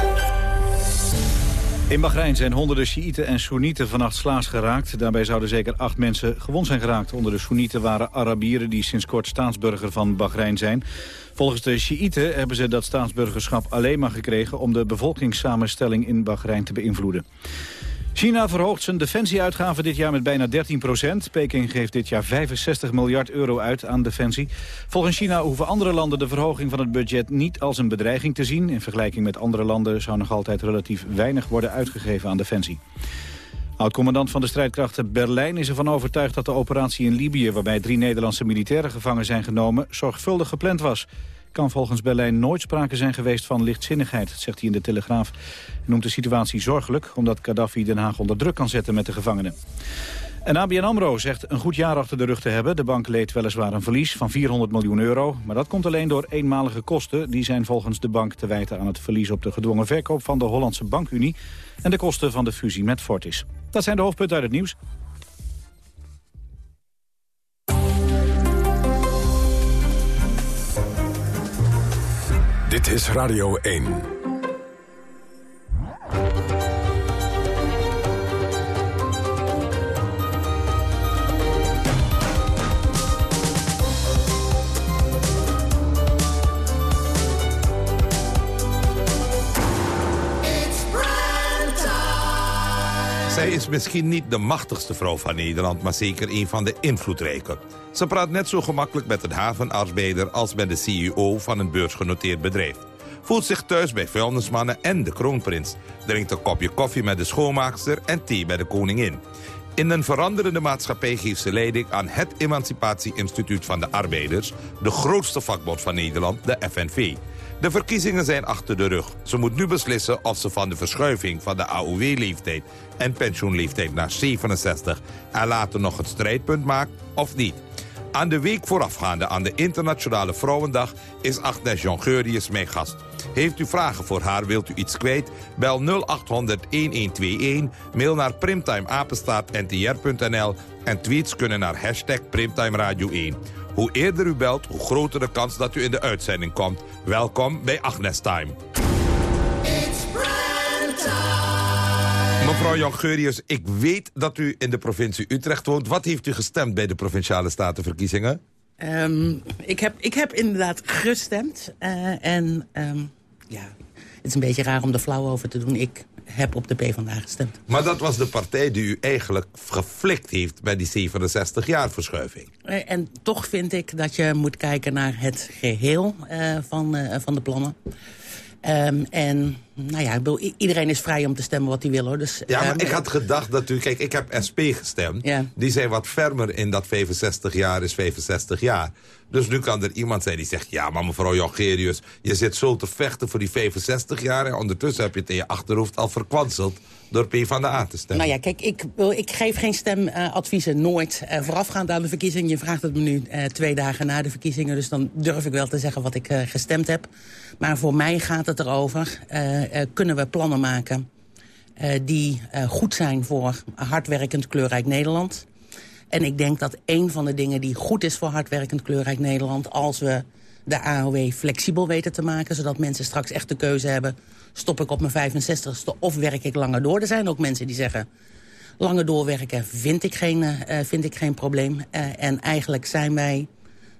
In Bahrein zijn honderden Sjiïten en Soenieten vannacht slaas geraakt. Daarbij zouden zeker acht mensen gewond zijn geraakt. Onder de Soenieten waren Arabieren die sinds kort staatsburger van Bahrein zijn. Volgens de Sjiïten hebben ze dat staatsburgerschap alleen maar gekregen... om de bevolkingssamenstelling in Bahrein te beïnvloeden. China verhoogt zijn defensieuitgaven dit jaar met bijna 13 procent. Peking geeft dit jaar 65 miljard euro uit aan defensie. Volgens China hoeven andere landen de verhoging van het budget niet als een bedreiging te zien. In vergelijking met andere landen zou nog altijd relatief weinig worden uitgegeven aan defensie. Oud-commandant van de strijdkrachten Berlijn is ervan overtuigd dat de operatie in Libië... waarbij drie Nederlandse militairen gevangen zijn genomen... zorgvuldig gepland was kan volgens Berlijn nooit sprake zijn geweest van lichtzinnigheid, zegt hij in de Telegraaf. Hij noemt de situatie zorgelijk, omdat Gaddafi Den Haag onder druk kan zetten met de gevangenen. En ABN AMRO zegt een goed jaar achter de rug te hebben. De bank leed weliswaar een verlies van 400 miljoen euro. Maar dat komt alleen door eenmalige kosten. Die zijn volgens de bank te wijten aan het verlies op de gedwongen verkoop van de Hollandse Bankunie... en de kosten van de fusie met Fortis. Dat zijn de hoofdpunten uit het nieuws. Dit is Radio 1. Is misschien niet de machtigste vrouw van Nederland, maar zeker een van de invloedrijke. Ze praat net zo gemakkelijk met een havenarbeider als met de CEO van een beursgenoteerd bedrijf. Voelt zich thuis bij vuilnismannen en de kroonprins. Drinkt een kopje koffie met de schoonmaakster en thee bij de koningin. In een veranderende maatschappij geeft ze leiding aan het Emancipatie Instituut van de Arbeiders... de grootste vakbond van Nederland, de FNV. De verkiezingen zijn achter de rug. Ze moet nu beslissen of ze van de verschuiving van de AOW-leeftijd en pensioenleeftijd naar 67 en later nog het strijdpunt maakt of niet. Aan de week voorafgaande aan de Internationale Vrouwendag is Agnes Jongerius mijn gast. Heeft u vragen voor haar, wilt u iets kwijt? Bel 0800-1121, mail naar primtimeapenstaartntr.nl en tweets kunnen naar hashtag Primtime Radio 1. Hoe eerder u belt, hoe groter de kans dat u in de uitzending komt. Welkom bij Agnes Time. Mevrouw Jongerius, ik weet dat u in de provincie Utrecht woont. Wat heeft u gestemd bij de Provinciale Statenverkiezingen? Ehm, ik, heb, ik heb inderdaad gestemd. eh, en ehm, ja, is een beetje raar om er flauw over te doen. Ik heb op de PvdA gestemd. Maar dat was de partij die u eigenlijk geflikt heeft... bij die 67 jaar verschuiving. Eh, en toch vind ik dat je moet kijken naar het geheel eh, van, eh, van de plannen. Ehm, en nou ja, iedereen is vrij om te stemmen wat hij wil. hoor. Dus, Ja, maar ehm, ik had gedacht dat u... Kijk, ik heb SP gestemd. Die zijn wat fermer in dat 65 jaar is 65 jaar. Dus nu kan er iemand zijn die zegt... ja, maar mevrouw Jongerius, je zit zo te vechten voor die 65 jaar... en ondertussen heb je het in je achterhoofd al verkwanseld... door PvdA te stemmen. Nou ja, kijk, ik, ik geef geen stemadviezen nooit eh, voorafgaand aan de verkiezingen. Je vraagt het me nu eh, twee dagen na de verkiezingen. Dus dan durf ik wel te zeggen wat ik eh, gestemd heb. Maar voor mij gaat het erover, kunnen we plannen maken... die goed zijn voor hardwerkend kleurrijk Nederland. En ik denk dat een van de dingen die goed is voor hardwerkend kleurrijk Nederland... als we de AOW flexibel weten te maken... zodat mensen straks echt de keuze hebben... stop ik op mijn 65ste of werk ik langer door. Er zijn ook mensen die zeggen... langer doorwerken vind ik geen, eh, vind ik geen probleem. Eh, en eigenlijk zijn wij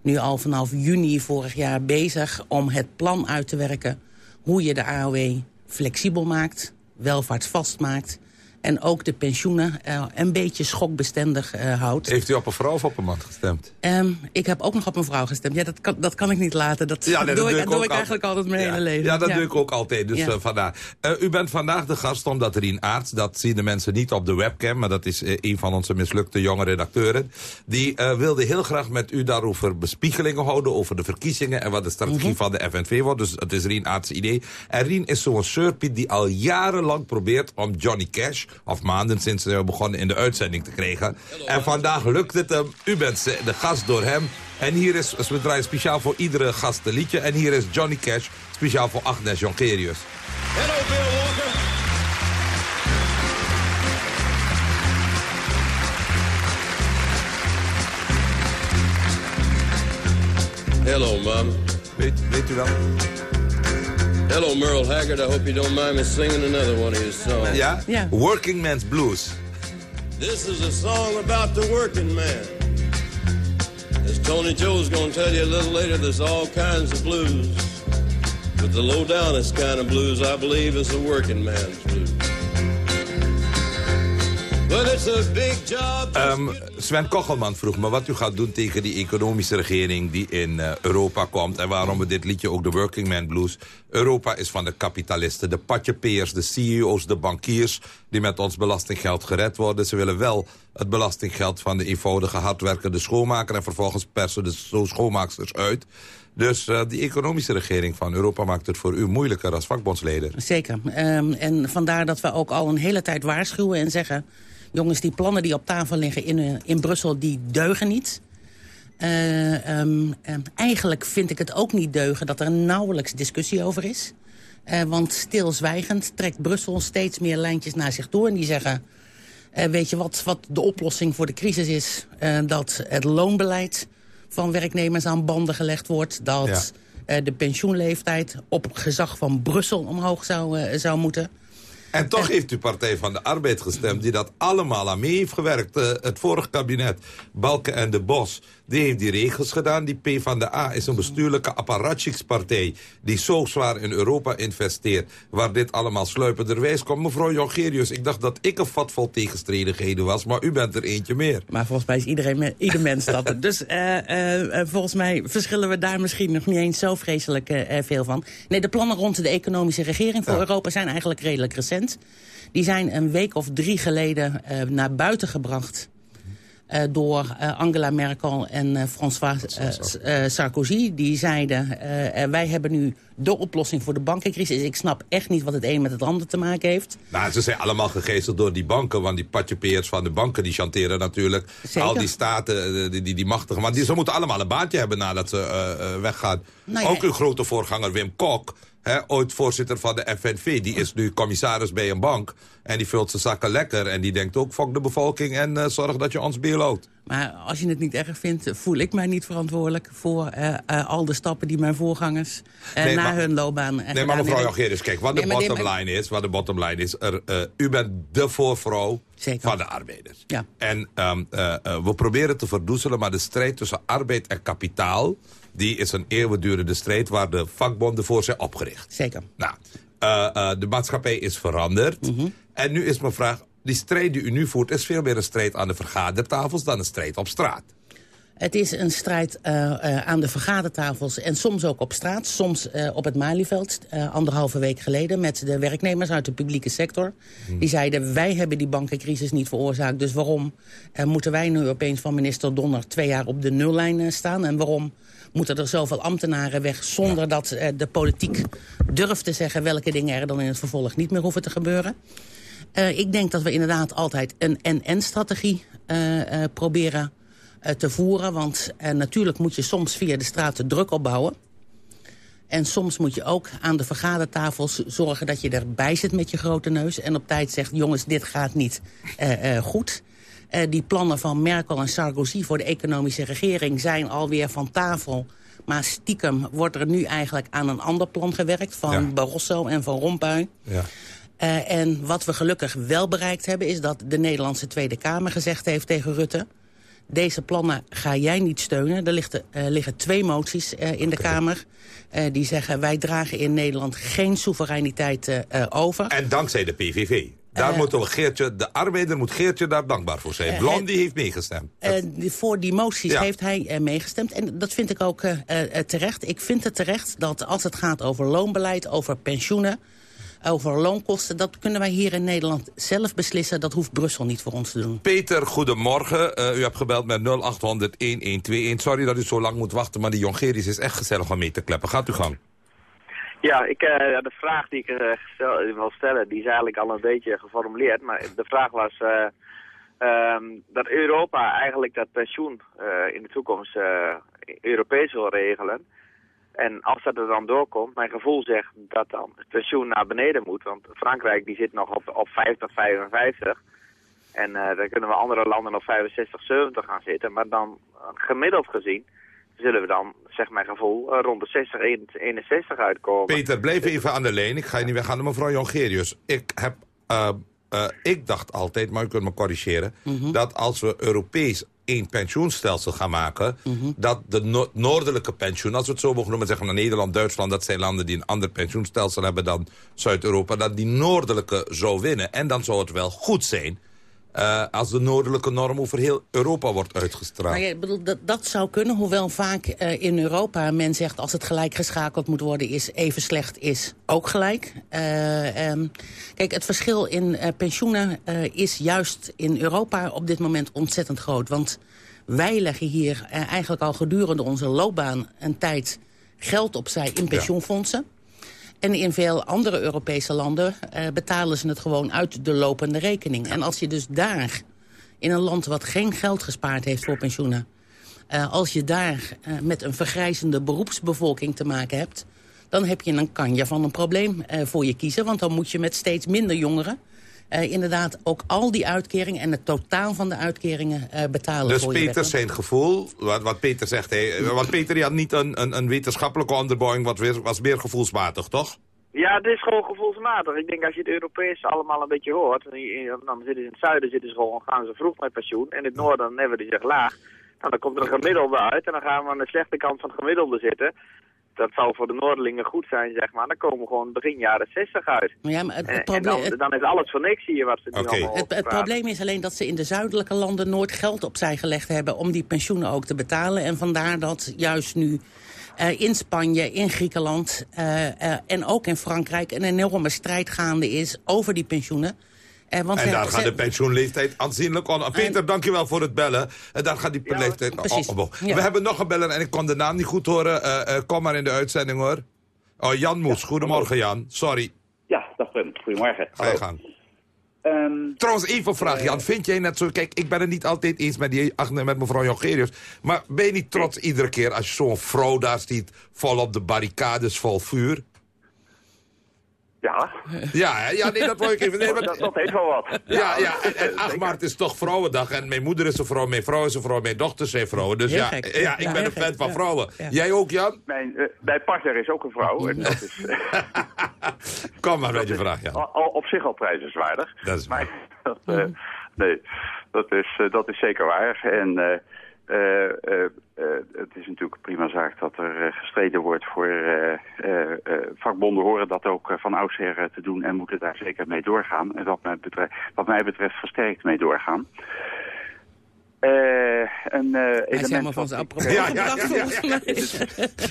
nu al vanaf juni vorig jaar bezig... om het plan uit te werken hoe je de AOW flexibel maakt... welvaartsvast maakt... en ook de pensioenen eh, een beetje schokbestendig eh, houdt. Heeft u op een vrouw of op een man gestemd? Ehm, ik heb ook nog op een vrouw gestemd. Ja, dat kan, dat kan ik niet laten. Dat, Ja, nee, doe, dat ik, doe ik doe ook ik eigenlijk altijd mijn Ja. hele leven. Ja, dat doe ik ook altijd. Dus Ja. eh, vandaar. U bent vandaag de gast omdat Rien Aarts, dat zien de mensen niet op de webcam... maar dat is een van onze mislukte jonge redacteuren... die wilde heel graag met u daarover bespiegelingen houden... over de verkiezingen en wat de strategie Mhm. van de FNV wordt. Dus het is Rien Aarts idee. En Rien is zo'n surpiet die al jarenlang probeert om Johnny Cash... of maanden sinds we begonnen in de uitzending te krijgen. En vandaag lukt het hem. U bent de gast door hem. En hier is, we draaien speciaal voor iedere gast een liedje. En hier is Johnny Cash, speciaal voor Agnes Jongerius. Hello, Bill Walker. Hello, man. Weet, weet u wel? Hello, Merle Haggard. I hope you don't mind me singing another one of your songs. Yeah? Yeah. Working Man's Blues. This is a song about the working man. As Tony Joe's gonna tell you a little later, there's all kinds of blues. But the low downest kind of blues, I believe, is the working man's blues. Ehm, Sven Kochelman vroeg me wat u gaat doen tegen die economische regering die in eh, Europa komt. En waarom we dit liedje ook de Working Man Blues. Europa is van de kapitalisten, de patjepeers, de CEO's, de bankiers... die met ons belastinggeld gered worden. Ze willen wel het belastinggeld van de eenvoudige hardwerkende schoonmaker... en vervolgens persen de zo schoonmaaksters uit. Dus eh, die economische regering van Europa maakt het voor u moeilijker als vakbondsleden. Zeker. Ehm, en vandaar dat we ook al een hele tijd waarschuwen en zeggen... jongens, die plannen die op tafel liggen in, eh, in Brussel, die deugen niet. Eh, ehm, ehm, eigenlijk vind ik het ook niet deugen dat er nauwelijks discussie over is. Eh, want stilzwijgend trekt Brussel steeds meer lijntjes naar zich toe. En die zeggen, weet je wat, wat de oplossing voor de crisis is? Dat het loonbeleid van werknemers aan banden gelegd wordt. Dat de pensioenleeftijd op gezag van Brussel omhoog zou, zou moeten. En toch heeft u Partij van de Arbeid gestemd... die dat allemaal aan mee heeft gewerkt. Eh, het vorige kabinet, Balken en de Bos... die heeft die regels gedaan. Die P van de A is een bestuurlijke apparatchikspartij... die zo zwaar in Europa investeert... waar dit allemaal sluipenderwijs komt. Mevrouw Jongerius, ik dacht dat ik een vat vol tegenstrijdigheden was... maar u bent er eentje meer. Maar volgens mij is iedereen, ieder mens dat. Dus eh, eh, eh, volgens mij verschillen we daar misschien nog niet eens zo vreselijk veel van. Nee, de plannen rond de economische regering voor Europa zijn eigenlijk redelijk recent. Die zijn een week of drie geleden eh, naar buiten gebracht... eh, door eh, Angela Merkel en eh, François Sarkozy. Die zeiden, wij hebben nu de oplossing voor de bankencrisis. Ik snap echt niet wat het een met het ander te maken heeft. Nou, ze zijn allemaal gegezeld door die banken. Want die patjepeers van de banken die chanteren natuurlijk. Zeker. Al die staten, die, die, die machtige. Want die, ze moeten allemaal een baantje hebben nadat ze weggaan. Nou ja. Ook uw grote voorganger Wim Kok. Ooit voorzitter van de FNV. Die is nu commissaris bij een bank. En die vult zijn zakken lekker. En die denkt ook, fok de bevolking en eh, zorg dat je ons beeloopt. Maar als je het niet erg vindt, voel ik mij niet verantwoordelijk... voor eh, eh, al de stappen die mijn voorgangers Nee, na maar- hun loopbaan Nee, maar mevrouw. Jongerius, kijk, wat de Nee, bottom line is, wat de bottom line is, er, u bent de voorvrouw Zeker. van de arbeiders. Ja. En ehm, eh, eh, we proberen te verdoezelen, maar de strijd tussen arbeid en kapitaal, die is een eeuwigdurende strijd waar de vakbonden voor zijn opgericht. Zeker. Nou, eh, eh, de maatschappij is veranderd. Mhm. En nu is mijn vraag, die strijd die u nu voert, is veel meer een strijd aan de vergadertafels dan een strijd op straat. Het is een strijd eh, aan de vergadertafels en soms ook op straat. Soms op het Malieveld, anderhalve week geleden... met de werknemers uit de publieke sector. Die zeiden, wij hebben die bankencrisis niet veroorzaakt... dus waarom moeten wij nu opeens van minister Donner... twee jaar op de nullijn staan? En waarom moeten er zoveel ambtenaren weg... zonder dat eh, de politiek durft te zeggen... welke dingen er dan in het vervolg niet meer hoeven te gebeuren? Eh, ik denk dat we inderdaad altijd een en-en-strategie eh, proberen te voeren. Want natuurlijk moet je soms via de straat de druk opbouwen. En soms moet je ook aan de vergadertafels zorgen dat je erbij zit met je grote neus. En op tijd zegt, jongens, dit gaat niet goed. Eh, die plannen van Merkel en Sarkozy voor de economische regering zijn alweer van tafel. Maar stiekem wordt er nu eigenlijk aan een ander plan gewerkt... van Ja. Barroso en van Rompuy. Ja. Eh, en wat we gelukkig wel bereikt hebben... is dat de Nederlandse Tweede Kamer gezegd heeft tegen Rutte... deze plannen ga jij niet steunen. Er liggen, eh, liggen twee moties in de Kamer. die zeggen wij dragen in Nederland geen soevereiniteit over. En dankzij de PVV. Daar Eh, moeten we Geertje, de arbeider moet Geertje daar dankbaar voor zijn. Eh, Blondie heeft meegestemd. Eh, voor die moties Ja. heeft hij eh, meegestemd. En dat vind ik ook eh, eh, terecht. Ik vind het terecht dat als het gaat over loonbeleid, over pensioenen... over loonkosten, dat kunnen wij hier in Nederland zelf beslissen. Dat hoeft Brussel niet voor ons te doen. Peter, goedemorgen. Eh, u hebt gebeld met 0800-1121. Sorry dat u zo lang moet wachten, maar die Jongeris is echt gezellig om mee te kleppen. Gaat u gang. Ja, ik, eh, de vraag die ik gestel- wil stellen, die is eigenlijk al een beetje geformuleerd. Maar de vraag was eh, ehm, dat Europa eigenlijk dat pensioen in de toekomst Europees wil regelen. En als dat er dan doorkomt, mijn gevoel zegt dat dan het pensioen naar beneden moet. Want Frankrijk die zit nog op, op 50, 55. En dan kunnen we andere landen op 65, 70 gaan zitten. Maar dan gemiddeld gezien zullen we dan, zeg mijn gevoel, eh, rond de 60, 61 uitkomen. Peter, blijf even aan de lijn. Ik ga je niet weggaan naar mevrouw Jongerius. Ik heb... eh, eh, ik dacht altijd, maar u kunt me corrigeren... dat als we Europees één pensioenstelsel gaan maken... dat de no- noordelijke pensioen, als we het zo mogen noemen... zeggen Nederland, Duitsland, dat zijn landen die een ander pensioenstelsel hebben dan Zuid-Europa... dat die noordelijke zou winnen. En dan zou het wel goed zijn... eh, als de noordelijke norm over heel Europa wordt uitgestraald. Ja, bedoel, dat, dat zou kunnen, hoewel vaak eh, in Europa men zegt... als het gelijk geschakeld moet worden, is even slecht, is ook gelijk. Eh, ehm, kijk, het verschil in pensioenen is juist in Europa op dit moment ontzettend groot. Want wij leggen hier eigenlijk al gedurende onze loopbaan een tijd geld opzij in pensioenfondsen. En in veel andere Europese landen eh, betalen ze het gewoon uit de lopende rekening. En als je dus daar, in een land wat geen geld gespaard heeft voor pensioenen... eh, als je daar eh, met een vergrijzende beroepsbevolking te maken hebt... dan heb je een kanje van een probleem voor je kiezen. Want dan moet je met steeds minder jongeren... eh, inderdaad ook al die uitkeringen en het totaal van de uitkeringen eh, betalen Dus voor je Peter zijn gevoel, wat, wat Peter zegt... Hij, want Peter die had niet een, een, een wetenschappelijke onderbouwing... wat weer, was meer gevoelsmatig, toch? Ja, het is gewoon gevoelsmatig. Ik denk als je het Europees allemaal een beetje hoort, dan zitten ze in het zuiden zitten ze gewoon, gaan ze vroeg met pensioen. En in het noorden dan hebben die zich laag. Nou, dan komt er een gemiddelde uit en dan gaan we aan de slechte kant van het gemiddelde zitten. Dat zal voor de Noorderlingen goed zijn, zeg maar. Dan komen we gewoon begin jaren 60 uit. Ja, maar het, en probleem, dan, dan is alles voor niks hier wat ze nu allemaal Het, het probleem is alleen dat ze in de zuidelijke landen nooit geld opzij gelegd hebben om die pensioenen ook te betalen. En vandaar dat juist nu eh, in Spanje, in Griekenland eh, eh, en ook in Frankrijk een enorme strijd gaande is over die pensioenen. Eh, want en daar gaat de pensioenleeftijd aanzienlijk on. Peter, dankjewel voor het bellen. En daar gaat die leeftijd precies. Ja. We hebben nog een beller en ik kon de naam niet goed horen. Eh, eh, kom maar in de uitzending hoor. Oh, Jan Moes. Goedemorgen Jan. Sorry. Ja, dag Prem. Goedemorgen. Ga je gang. Ehm, Trouwens, even een vraag, Jan. Vind jij net zo... Kijk, ik ben het niet altijd eens met, die, ach, met mevrouw Jongerius. Maar ben je niet trots iedere keer als je zo'n vrouw daar ziet... vol op de barricades, vol vuur? Ja. Ja, ja nee, dat wil ik even... Nee, maar- dat, dat heeft wel wat. Ja, ja, en, en 8 maart is toch Vrouwendag. En mijn moeder is een vrouw, mijn vrouw is een vrouw, mijn dochters zijn vrouwen. Dus ja, ja, ik ben een fan van vrouwen. Jij ook, Jan? Mijn, eh, mijn partner is ook een vrouw. En dat is, Kom maar met je vraag, Jan. al, al- op zich al prijzenswaardig. Dat is maar, dat, eh, nee, dat is, eh, dat is zeker waar. En eh, eh, eh, eh, het is natuurlijk prima zaak dat er eh, gestreden wordt voor eh, eh, eh, vakbonden horen dat ook eh, van oudsher eh, te doen en moeten daar zeker mee doorgaan. En wat mij betreft, wat mij betreft versterkt mee doorgaan. Eh, een eh element helemaal van zijn ik, volgens mij.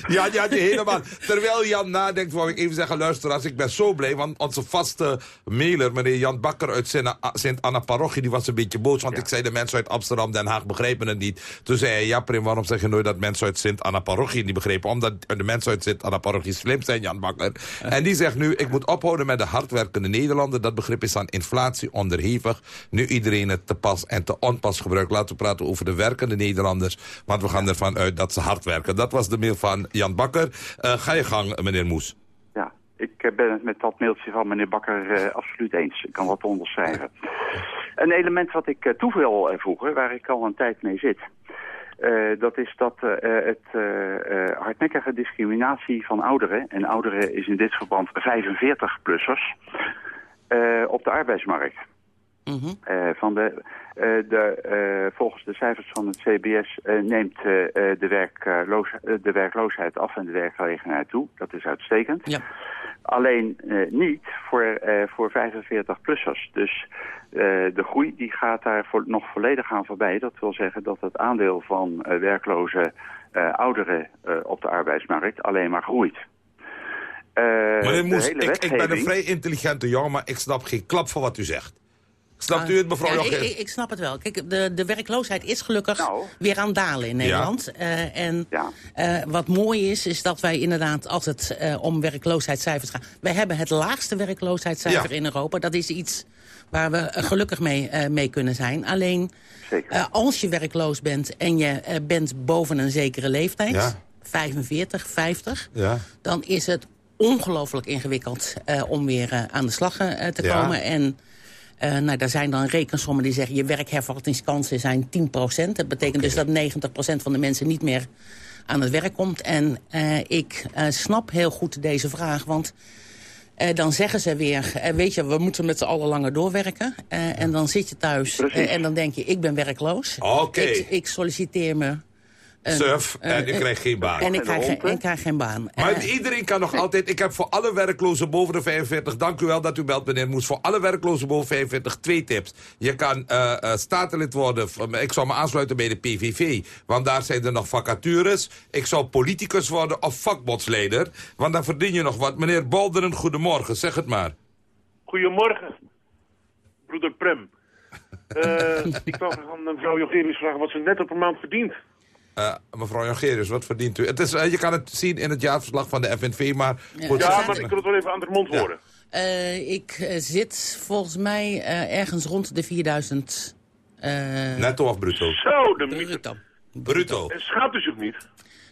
Ja, ja, die helemaal. Terwijl Jan nadenkt, wou ik even zeggen, luisteraars, ik ben zo blij. Want onze vaste mailer, meneer Jan Bakker uit Sint- Sint-Anna-parochie, die was een beetje boos. Want ik zei, de mensen uit Amsterdam, Den Haag begrijpen het niet. Toen zei hij, ja Prim, waarom zeg je nooit dat mensen uit Sint-Anna-parochie niet begrepen? Omdat de mensen uit Sint-Anna-parochie slim zijn, Jan Bakker. En die zegt nu, ik moet ophouden met de hardwerkende Nederlander. Dat begrip is aan inflatie onderhevig. Nu iedereen het te pas en te onpas gebruikt. Laten we praten over de werkende Nederlanders. Want we gaan ervan uit dat ze hard werken. Dat was de mail van Jan Bakker. Eh, ga je gang, meneer Moes. Ja, ik eh, ben het met dat mailtje van meneer Bakker eh, absoluut eens. Ik kan dat onderschrijven. Een element wat ik toe wil voegen, waar ik al een tijd mee zit... dat is dat het eh, hardnekkige discriminatie van ouderen... en ouderen is in dit verband 45-plussers... op de arbeidsmarkt. Eh, van de, eh, de, eh, volgens de cijfers van het CBS eh, neemt de, werkloos, eh, de werkloosheid af en de werkgelegenheid toe. Dat is uitstekend. Ja. Alleen eh, niet voor, eh, voor 45-plussers. Dus eh, de groei die gaat daar voor, nog volledig aan voorbij. Dat wil zeggen dat het aandeel van eh, werkloze eh, ouderen eh, op de arbeidsmarkt alleen maar groeit. Eh, Meneer de Moes, hele ik, ik ben een vrij intelligente jongen, maar ik snap geen klap van wat u zegt. Snapt u het, mevrouw Ja, ik, ik, ik snap het wel. Kijk, de, de werkloosheid is gelukkig Nou. weer aan het dalen in Nederland. Eh, en eh, wat mooi is, is dat wij inderdaad, als het eh, om werkloosheidscijfers gaat... wij hebben het laagste werkloosheidscijfer Ja. in Europa. Dat is iets waar we gelukkig mee, eh, mee kunnen zijn. Alleen, eh, als je werkloos bent en je bent boven een zekere leeftijd... Ja. 45, 50, Ja. dan is het ongelooflijk ingewikkeld eh, om weer aan de slag te Ja. komen. En eh, nou, daar zijn dan rekensommen die zeggen... je werkhervattingskansen zijn 10% Dat betekent dus dat 90% van de mensen niet meer aan het werk komt. En eh, ik eh, snap heel goed deze vraag, want... dan zeggen ze weer, weet je, we moeten met z'n allen langer doorwerken. En dan zit je thuis en dan denk je, ik ben werkloos. Oké. Ik, ik solliciteer me... een- Surf en een- ik krijg geen baan. En ik krijg, geen, en ik krijg geen baan. Maar Eh, iedereen kan nog altijd... Ik heb voor alle werklozen boven de 45... Dank u wel dat u belt, meneer Moes. Voor alle werklozen boven 45 twee tips. Je kan eh eh, statenlid worden. van- Ik zou me aansluiten bij de PVV. Want daar zijn er nog vacatures. Ik zou politicus worden of vakbondsleider. Want dan verdien je nog wat. Meneer Balderen, goedemorgen. Zeg het maar. Goedemorgen, broeder Prem. Eh, ik wil aan mevrouw Jongerius vragen wat ze netto per maand verdient. Eh, mevrouw Jongerius, wat verdient u? Het is, eh, je kan het zien in het jaarverslag van de FNV, maar... goed, ja, maar ik wil het wel even aan de mond horen. eh, ik zit volgens mij eh, ergens rond de 4000... eh, Netto of bruto? Zo, de bruto. Bruto. En schaamt u zich niet?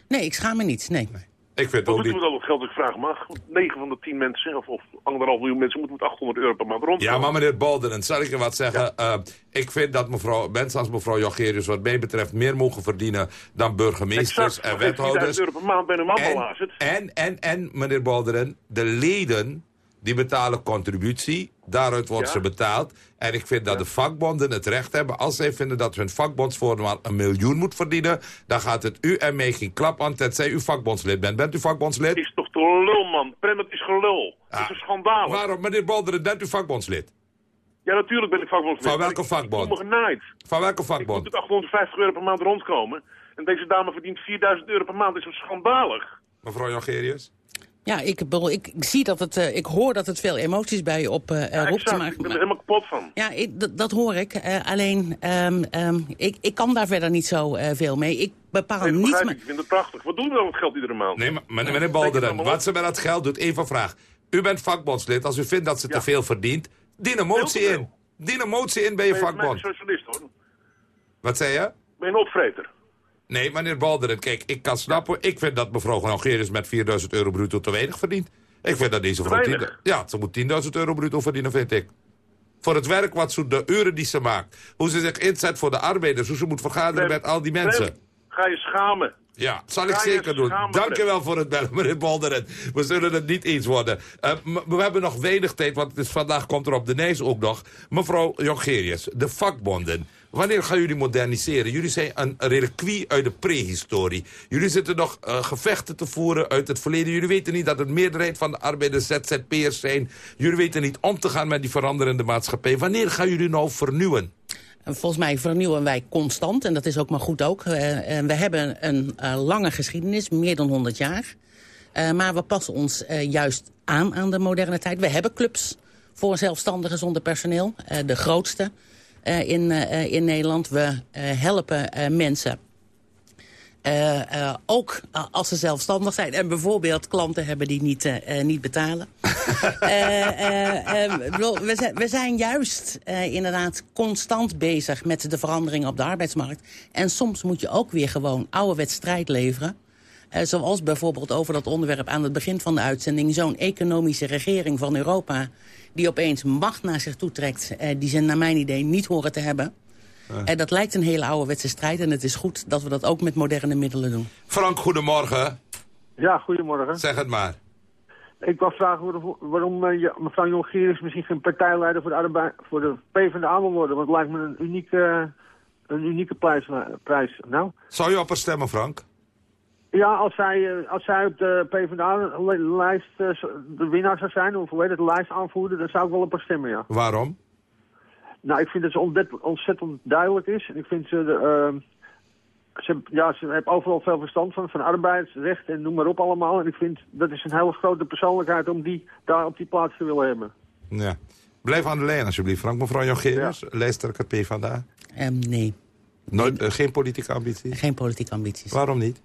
Nee, ik schaam me niet, nee. Ik vind moeten we met al dat geld? Ik vraag me af. 9 van de 10 mensen, of, of anderhalf miljoen mensen, moeten met 800 euro per maand rond. Ja, maar meneer Balderen, zal ik je wat zeggen? Eh, ik vind dat mevrouw, mensen als mevrouw Jongerius wat mij betreft meer mogen verdienen dan burgemeesters Exact, en wethouders. 1000 euro per maand bij een mandelaar zit. En, en, en, meneer Balderen, de leden die betalen contributie. Daaruit wordt Ja. ze betaald. En ik vind dat de vakbonden het recht hebben... als zij vinden dat hun vakbondsvoorman een miljoen moet verdienen... dan gaat het u en mij geen klap aan, tenzij u vakbondslid bent. Bent u vakbondslid? is toch te lul, man. Prem, het is gelul. Het is een schandaal. Waarom, meneer Balderen, bent u vakbondslid? Ja, natuurlijk ben ik vakbondslid. Van welke maar ik- Ik vakbond? Van welke Ik moet vakbond? met 850 euro per maand rondkomen. En deze dame verdient 4000 euro per maand. Dat is schandalig. Mevrouw Jongerius? Ja, ik, ik, ik zie dat het, eh, ik hoor dat het veel emoties bij je op roept. exact. maar- Ik ben er helemaal kapot van. Ja, ik, dat- dat hoor ik. Eh, alleen, ehm, ehm, ik, ik kan daar verder niet zo eh, veel mee. Ik bepaal Nee, niet... ik. Ik vind het prachtig. Wat doen we dan met geld iedere maand? Nee, maar meneer, Balderen, wat ze met dat geld doet, even vraag. U bent vakbondslid, als u vindt dat ze te veel verdient, dien een motie in. Dien een motie in bij je Ben je vakbond. een socialist, hoor. Wat zei je? Ben je een opvreter? Nee, meneer Balderen, kijk, ik kan snappen. Ik vind dat mevrouw Jongerius met 4000 euro bruto te weinig verdient. Ik vind dat deze vrouw... weinig? 10 Ja, ze moet 10.000 euro bruto verdienen, vind ik. Voor het werk wat ze, de uren die ze maakt. Hoe ze zich inzet voor de arbeiders. Hoe ze moet vergaderen Prem, met al die mensen. Prem, Ga je schamen. Ja, zal ik Ga zeker doen. Dank je wel voor het bellen, meneer Balderen. We zullen het niet eens worden. Eh, we hebben nog weinig tijd, want het is, vandaag komt er op de Nijs ook nog. Mevrouw Jongerius, de vakbonden. Wanneer gaan jullie moderniseren? Jullie zijn een reliquie uit de prehistorie. Jullie zitten nog eh, gevechten te voeren uit het verleden. Jullie weten niet dat de meerderheid van de arbeiders ZZP'ers zijn. Jullie weten niet om te gaan met die veranderende maatschappij. Wanneer gaan jullie nou vernieuwen? En Volgens mij vernieuwen wij constant, en dat is ook maar goed ook. Eh, we hebben een eh, lange geschiedenis, meer dan 100 jaar. Eh, maar we passen ons eh, juist aan aan de moderne tijd. We hebben clubs voor zelfstandigen zonder personeel. eh, de grootste eh, in, eh, in Nederland. We eh, helpen eh, mensen eh, eh, ook eh, als ze zelfstandig zijn en bijvoorbeeld klanten hebben die niet, eh, eh, niet betalen. Eh, eh, eh, we, zijn, we zijn juist eh, inderdaad constant bezig met de veranderingen op de arbeidsmarkt. En soms moet je ook weer gewoon ouderwets strijd leveren. Eh, zoals bijvoorbeeld over dat onderwerp aan het begin van de uitzending... zo'n economische regering van Europa die opeens macht naar zich toetrekt... Eh, die ze naar mijn idee niet horen te hebben... En dat lijkt een hele ouderwetse strijd. En het is goed dat we dat ook met moderne middelen doen. Frank, goedemorgen. Ja, goedemorgen. Zeg het maar. Ik wil vragen waarom- eh, mevrouw Jongerius misschien geen partijleider voor de, arbeid, voor de PvdA wil worden. Want het lijkt me een unieke, een unieke prijs. prijs. Nou, Zou je op haar stemmen, Frank? Ja, als zij, eh, als zij op de PvdA-lijst de winnaar zou zijn, of hoe heet het, de lijst aanvoerder, dan zou ik wel op haar stemmen, ja. Waarom? Nou, ik vind dat ze ontzettend duidelijk is. En ik vind ze... De, ehm, ze, ja, ze heeft overal veel verstand van, van arbeidsrecht en noem maar op allemaal. En ik vind dat is een hele grote persoonlijkheid om die daar op die plaats te willen hebben. Ja. Blijf aan de lijn alsjeblieft, Frank. Mevrouw Jongerius, lijsttrekker PvdA. Ehm nee, Nooit, eh, geen politieke ambities? geen politieke ambities. Waarom niet?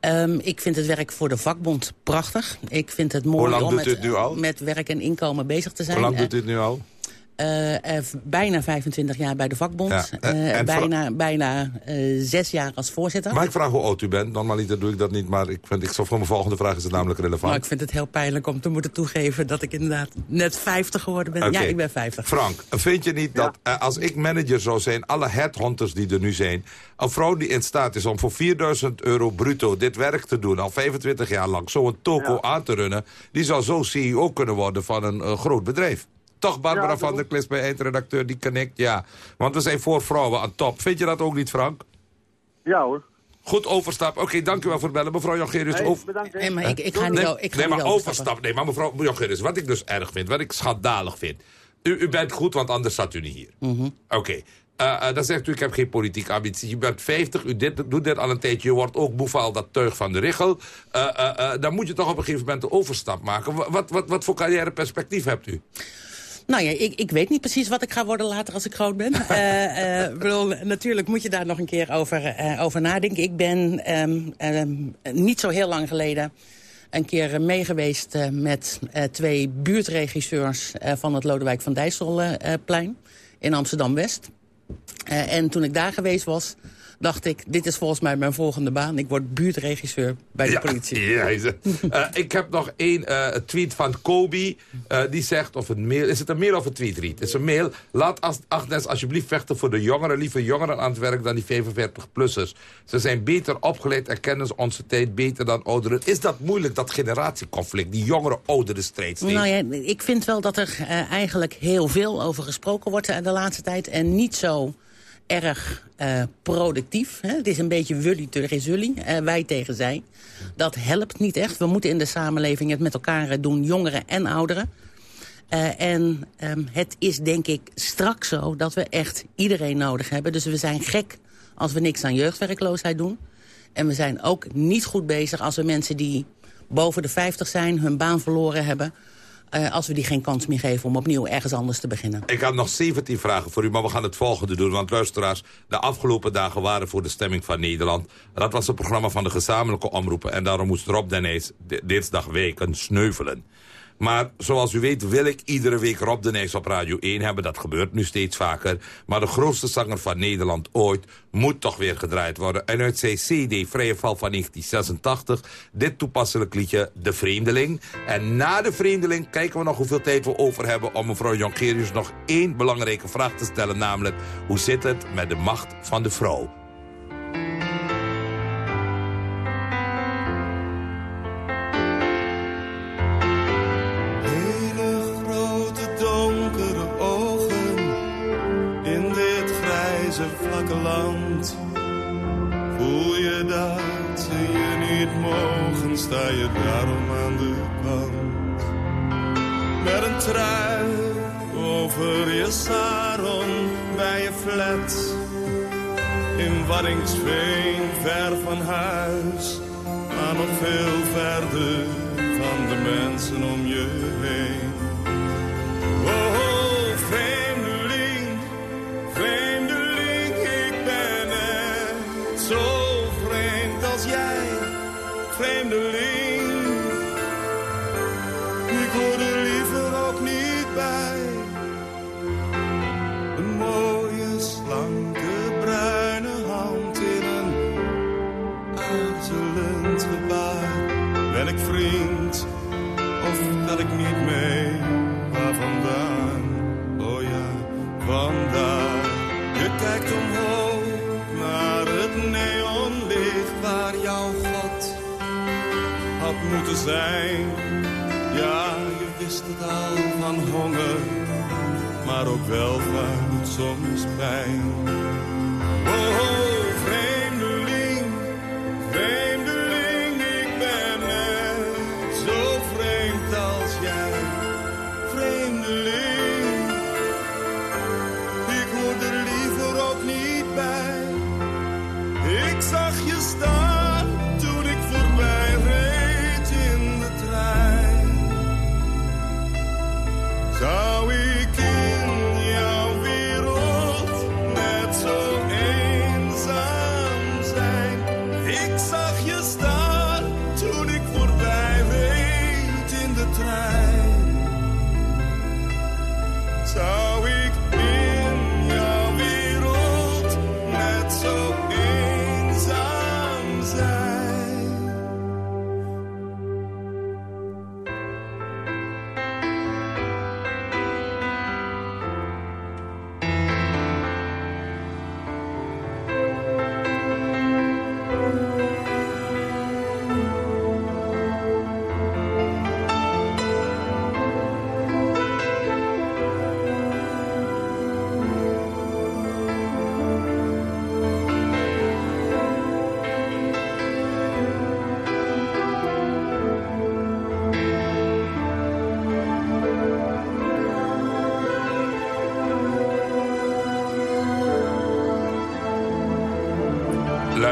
Ehm, ik vind het werk voor de vakbond prachtig. Ik vind het mooi om met, met werk en inkomen bezig te zijn. Hoe lang doet het nu al? Eh, eh, bijna 25 jaar bij de vakbond. Ja, en- Eh, en bijna bijna eh, zes jaar als voorzitter. Mag ik vragen hoe oud u bent? Normaliter doe ik dat niet, maar ik, vind, ik voor mijn volgende vraag is het namelijk relevant. Maar ik vind het heel pijnlijk om te moeten toegeven dat ik inderdaad net 50 geworden ben. Ja, ik ben 50. Frank, vind je niet dat eh, als ik manager zou zijn... alle headhunters die er nu zijn... een vrouw die in staat is om voor 4000 euro bruto dit werk te doen... al 25 jaar lang zo'n toko aan te runnen... die zou zo CEO kunnen worden van een eh, groot bedrijf. Toch, Barbara van der Klis bij eindredacteur, die connect, ja. Want we zijn voor vrouwen aan top. Vind je dat ook niet, Frank? Ja hoor. Goed overstap. Oké, dank u wel voor het bellen. Mevrouw Jongerius. Hey, over... bedankt, hè. Nee, maar ik, ik ga niet, ik ga nee, maar overstap. Nee, maar mevrouw Jongerius, wat ik dus erg vind, wat ik schandalig vind. U, u bent goed, want anders zat u niet hier. Mhm. Oké. Eh, eh, dan zegt u, ik heb geen politieke ambitie. Je bent 50, u dit, doet dit al een tijdje. Je wordt ook moe van al dat teug van de richel. Eh, eh, eh, dan moet je toch op een gegeven moment de overstap maken. Wa- Wat, wat, wat voor carrièreperspectief hebt u? Nou ja, ik, ik weet niet precies wat ik ga worden later als ik groot ben. Bedoel, natuurlijk moet je daar nog een keer over, eh, over nadenken. Ik ben ehm, ehm, niet zo heel lang geleden een keer meegeweest met twee buurtregisseurs van het Lodewijk van Dijsselplein in Amsterdam-West. En toen ik daar geweest was, dacht ik, dit is volgens mij mijn volgende baan. Ik word buurtregisseur bij de politie. Ja, Eh, ik heb nog één eh, tweet van Kobe. eh, die zegt, of een mail, is het een mail of een tweet, Riet? Het is een mail. Laat Agnes alsjeblieft vechten voor de jongeren. Liever jongeren aan het werk dan die 45-plussers. Ze zijn beter opgeleid en kennen onze tijd beter dan ouderen. Is dat moeilijk, dat generatieconflict? Die jongere-ouderen strijd? Nou ja, ik vind wel dat er eigenlijk heel veel over gesproken wordt de laatste tijd. En niet zo erg eh, productief. Hè? Het is een beetje wully tegen zully, eh, wij tegen zij. Dat helpt niet echt. We moeten in de samenleving het met elkaar eh, doen, jongeren en ouderen. En ehm, het is denk ik straks zo dat we echt iedereen nodig hebben. Dus we zijn gek als we niks aan jeugdwerkloosheid doen. En we zijn ook niet goed bezig als we mensen die boven de 50 zijn... hun baan verloren hebben... eh, als we die geen kans meer geven om opnieuw ergens anders te beginnen. Ik had nog 17 vragen voor u, maar we gaan het volgende doen. Want luisteraars, de afgelopen dagen waren voor de stemming van Nederland. Dat was het programma van de gezamenlijke omroepen. En daarom moest Rob Den Nijs di- dinsdagweken sneuvelen. Maar zoals u weet wil ik iedere week Rob de Nijs op Radio 1 hebben. Dat gebeurt nu steeds vaker. Maar de grootste zanger van Nederland ooit moet toch weer gedraaid worden. En uit zijn CD Vrije Val van 1986... dit toepasselijk liedje De Vreemdeling. En na De Vreemdeling kijken we nog hoeveel tijd we over hebben... om mevrouw Jonkerius nog één belangrijke vraag te stellen. Namelijk, hoe zit het met de macht van de vrouw? Je daarom aan de kant. Met een trui over je sarong bij je flat. In Waddinxveen, ver van huis, maar nog veel verder van de mensen om je heen. Moeten zijn. Ja, je wist het al van honger, maar ook wel van soms pijn. Oh, vreemdeling,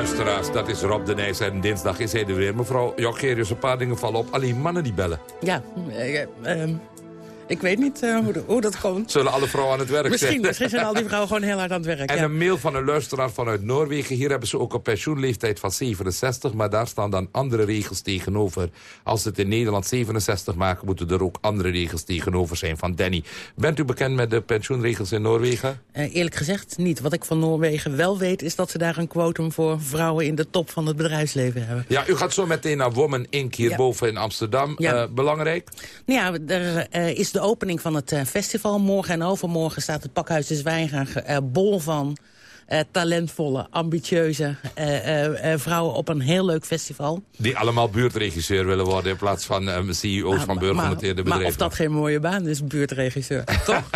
Luisteraars, dat is Rob de Nijs en dinsdag is hij er weer. Mevrouw Jongerius, een paar dingen vallen op. Alleen mannen die bellen. Ja, eh, eh, ehm, ik weet niet eh, hoe, de- hoe dat komt. Zullen alle vrouwen aan het werk Misschien, zijn? misschien zijn al die vrouwen gewoon heel hard aan het werk. En ja. een mail van een luisteraar vanuit Noorwegen. Hier hebben ze ook een pensioenleeftijd van 67. Maar daar staan dan andere regels tegenover. Als ze het in Nederland 67 maken... moeten er ook andere regels tegenover zijn van Danny. Bent u bekend met de pensioenregels in Noorwegen? Eh, eerlijk gezegd niet. Wat ik van Noorwegen wel weet... is dat ze daar een quotum voor vrouwen in de top van het bedrijfsleven hebben. Ja, u gaat zo meteen naar Woman Inc. hierboven in Amsterdam. Ja. Eh, belangrijk? Nou ja, er is de opening van het eh, festival. Morgen en overmorgen staat het Pakhuis de Zwijger eh, bol van... eh, talentvolle, ambitieuze eh, eh, vrouwen op een heel leuk festival. Die allemaal buurtregisseur willen worden... in plaats van CEO's van beursgenoteerde maar, bedrijven. maar of dat geen mooie baan is, buurtregisseur. Toch?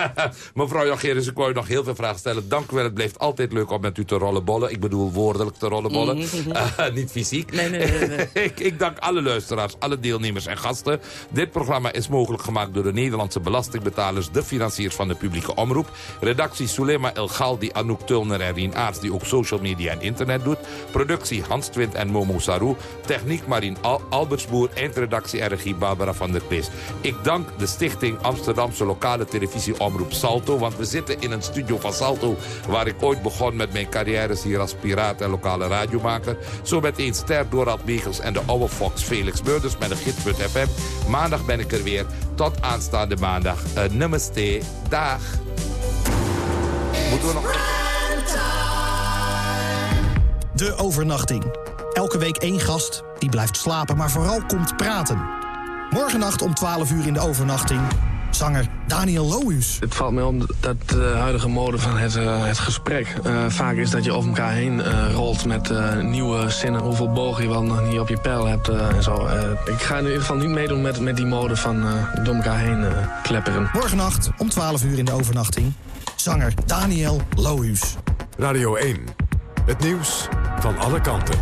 Mevrouw Jongerius, ik wou u nog heel veel vragen stellen. Dank u wel, het blijft altijd leuk om met u te rollenbollen. Ik bedoel woordelijk te rollenbollen. Eh, niet fysiek. Nee, nee, nee, nee. ik, ik dank alle luisteraars, alle deelnemers en gasten. Dit programma is mogelijk gemaakt door de Nederlandse belastingbetalers... de financiers van de publieke omroep. Redactie Sulema El Galdi, Anouk Tulner en Rien Aarts... die ook social media en internet doet. Productie Hans Twint en Momo Sarou. Techniek Marien Al Albertsboer. Eindredactie en Barbara van der Klis. Ik dank de stichting Amsterdamse lokale televisieomroep Salto... want we zitten in een studio van Salto... waar ik ooit begon met mijn carrières hier als piraat en lokale radiomaker. Zo meteen Ster Dorald Megels en de oude Fox Felix Beurders met een gids.fm. Maandag ben ik er weer. Tot aanstaande maandag. Uh, namaste. Dag. Moeten we nog... De overnachting. Elke week één gast die blijft slapen, maar vooral komt praten. Morgennacht om 12 uur in de overnachting. Zanger Daniel Lohuus. Het valt mij om dat de huidige mode van het, uh, het gesprek. Uh, vaak is dat je over elkaar heen uh, rolt met nieuwe zinnen. Hoeveel bogen je wel nog niet op je pijl hebt en zo. ik ga in ieder geval niet meedoen met, met die mode van door elkaar heen klepperen. Morgennacht om 12 uur in de overnachting. Zanger Daniel Lohuus. Radio 1. Het nieuws van alle kanten.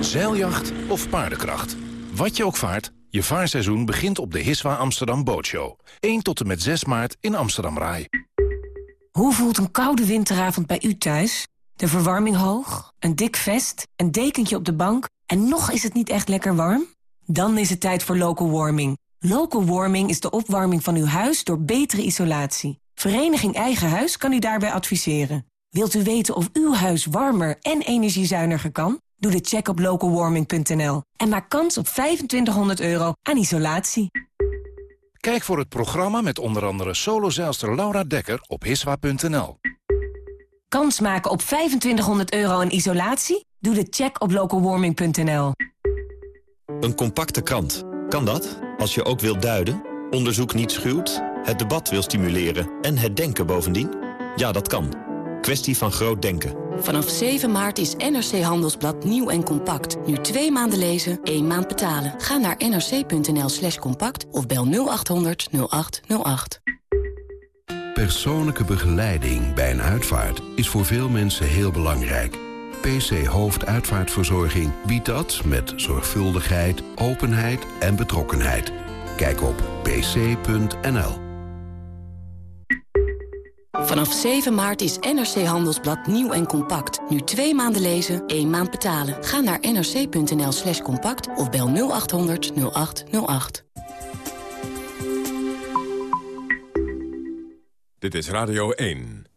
Zeiljacht of paardenkracht. Wat je ook vaart, je vaarseizoen begint op de Hiswa Amsterdam Bootshow. 1 tot en met 6 maart in Amsterdam Rai. Hoe voelt een koude winteravond bij u thuis? De verwarming hoog, een dik vest, een dekentje op de bank... en nog is het niet echt lekker warm? Dan is het tijd voor local warming. Local warming is de opwarming van uw huis door betere isolatie. Vereniging Eigen Huis kan u daarbij adviseren. Wilt u weten of uw huis warmer en energiezuiniger kan? Doe de check op localwarming.nl en maak kans op 2500 euro aan isolatie. Kijk voor het programma met onder andere solozeilster Laura Dekker op hiswa.nl. Kans maken op 2500 euro aan isolatie? Doe de check op localwarming.nl. Een compacte krant. Kan dat? Als je ook wilt duiden, onderzoek niet schuwt, het debat wil stimuleren en het denken bovendien? Ja, dat kan. Kwestie van groot denken. Vanaf 7 maart is NRC Handelsblad nieuw en compact. Nu twee maanden lezen, één maand betalen. Ga naar nrc.nl slash compact of bel 0800 0808. Persoonlijke begeleiding bij een uitvaart is voor veel mensen heel belangrijk. PC Hoofduitvaartverzorging biedt dat met zorgvuldigheid, openheid en betrokkenheid. Kijk op pc.nl. Vanaf 7 maart is NRC Handelsblad nieuw en compact. Nu twee maanden lezen, één maand betalen. Ga naar nrc.nl slash compact of bel 0800 0808. Dit is Radio 1.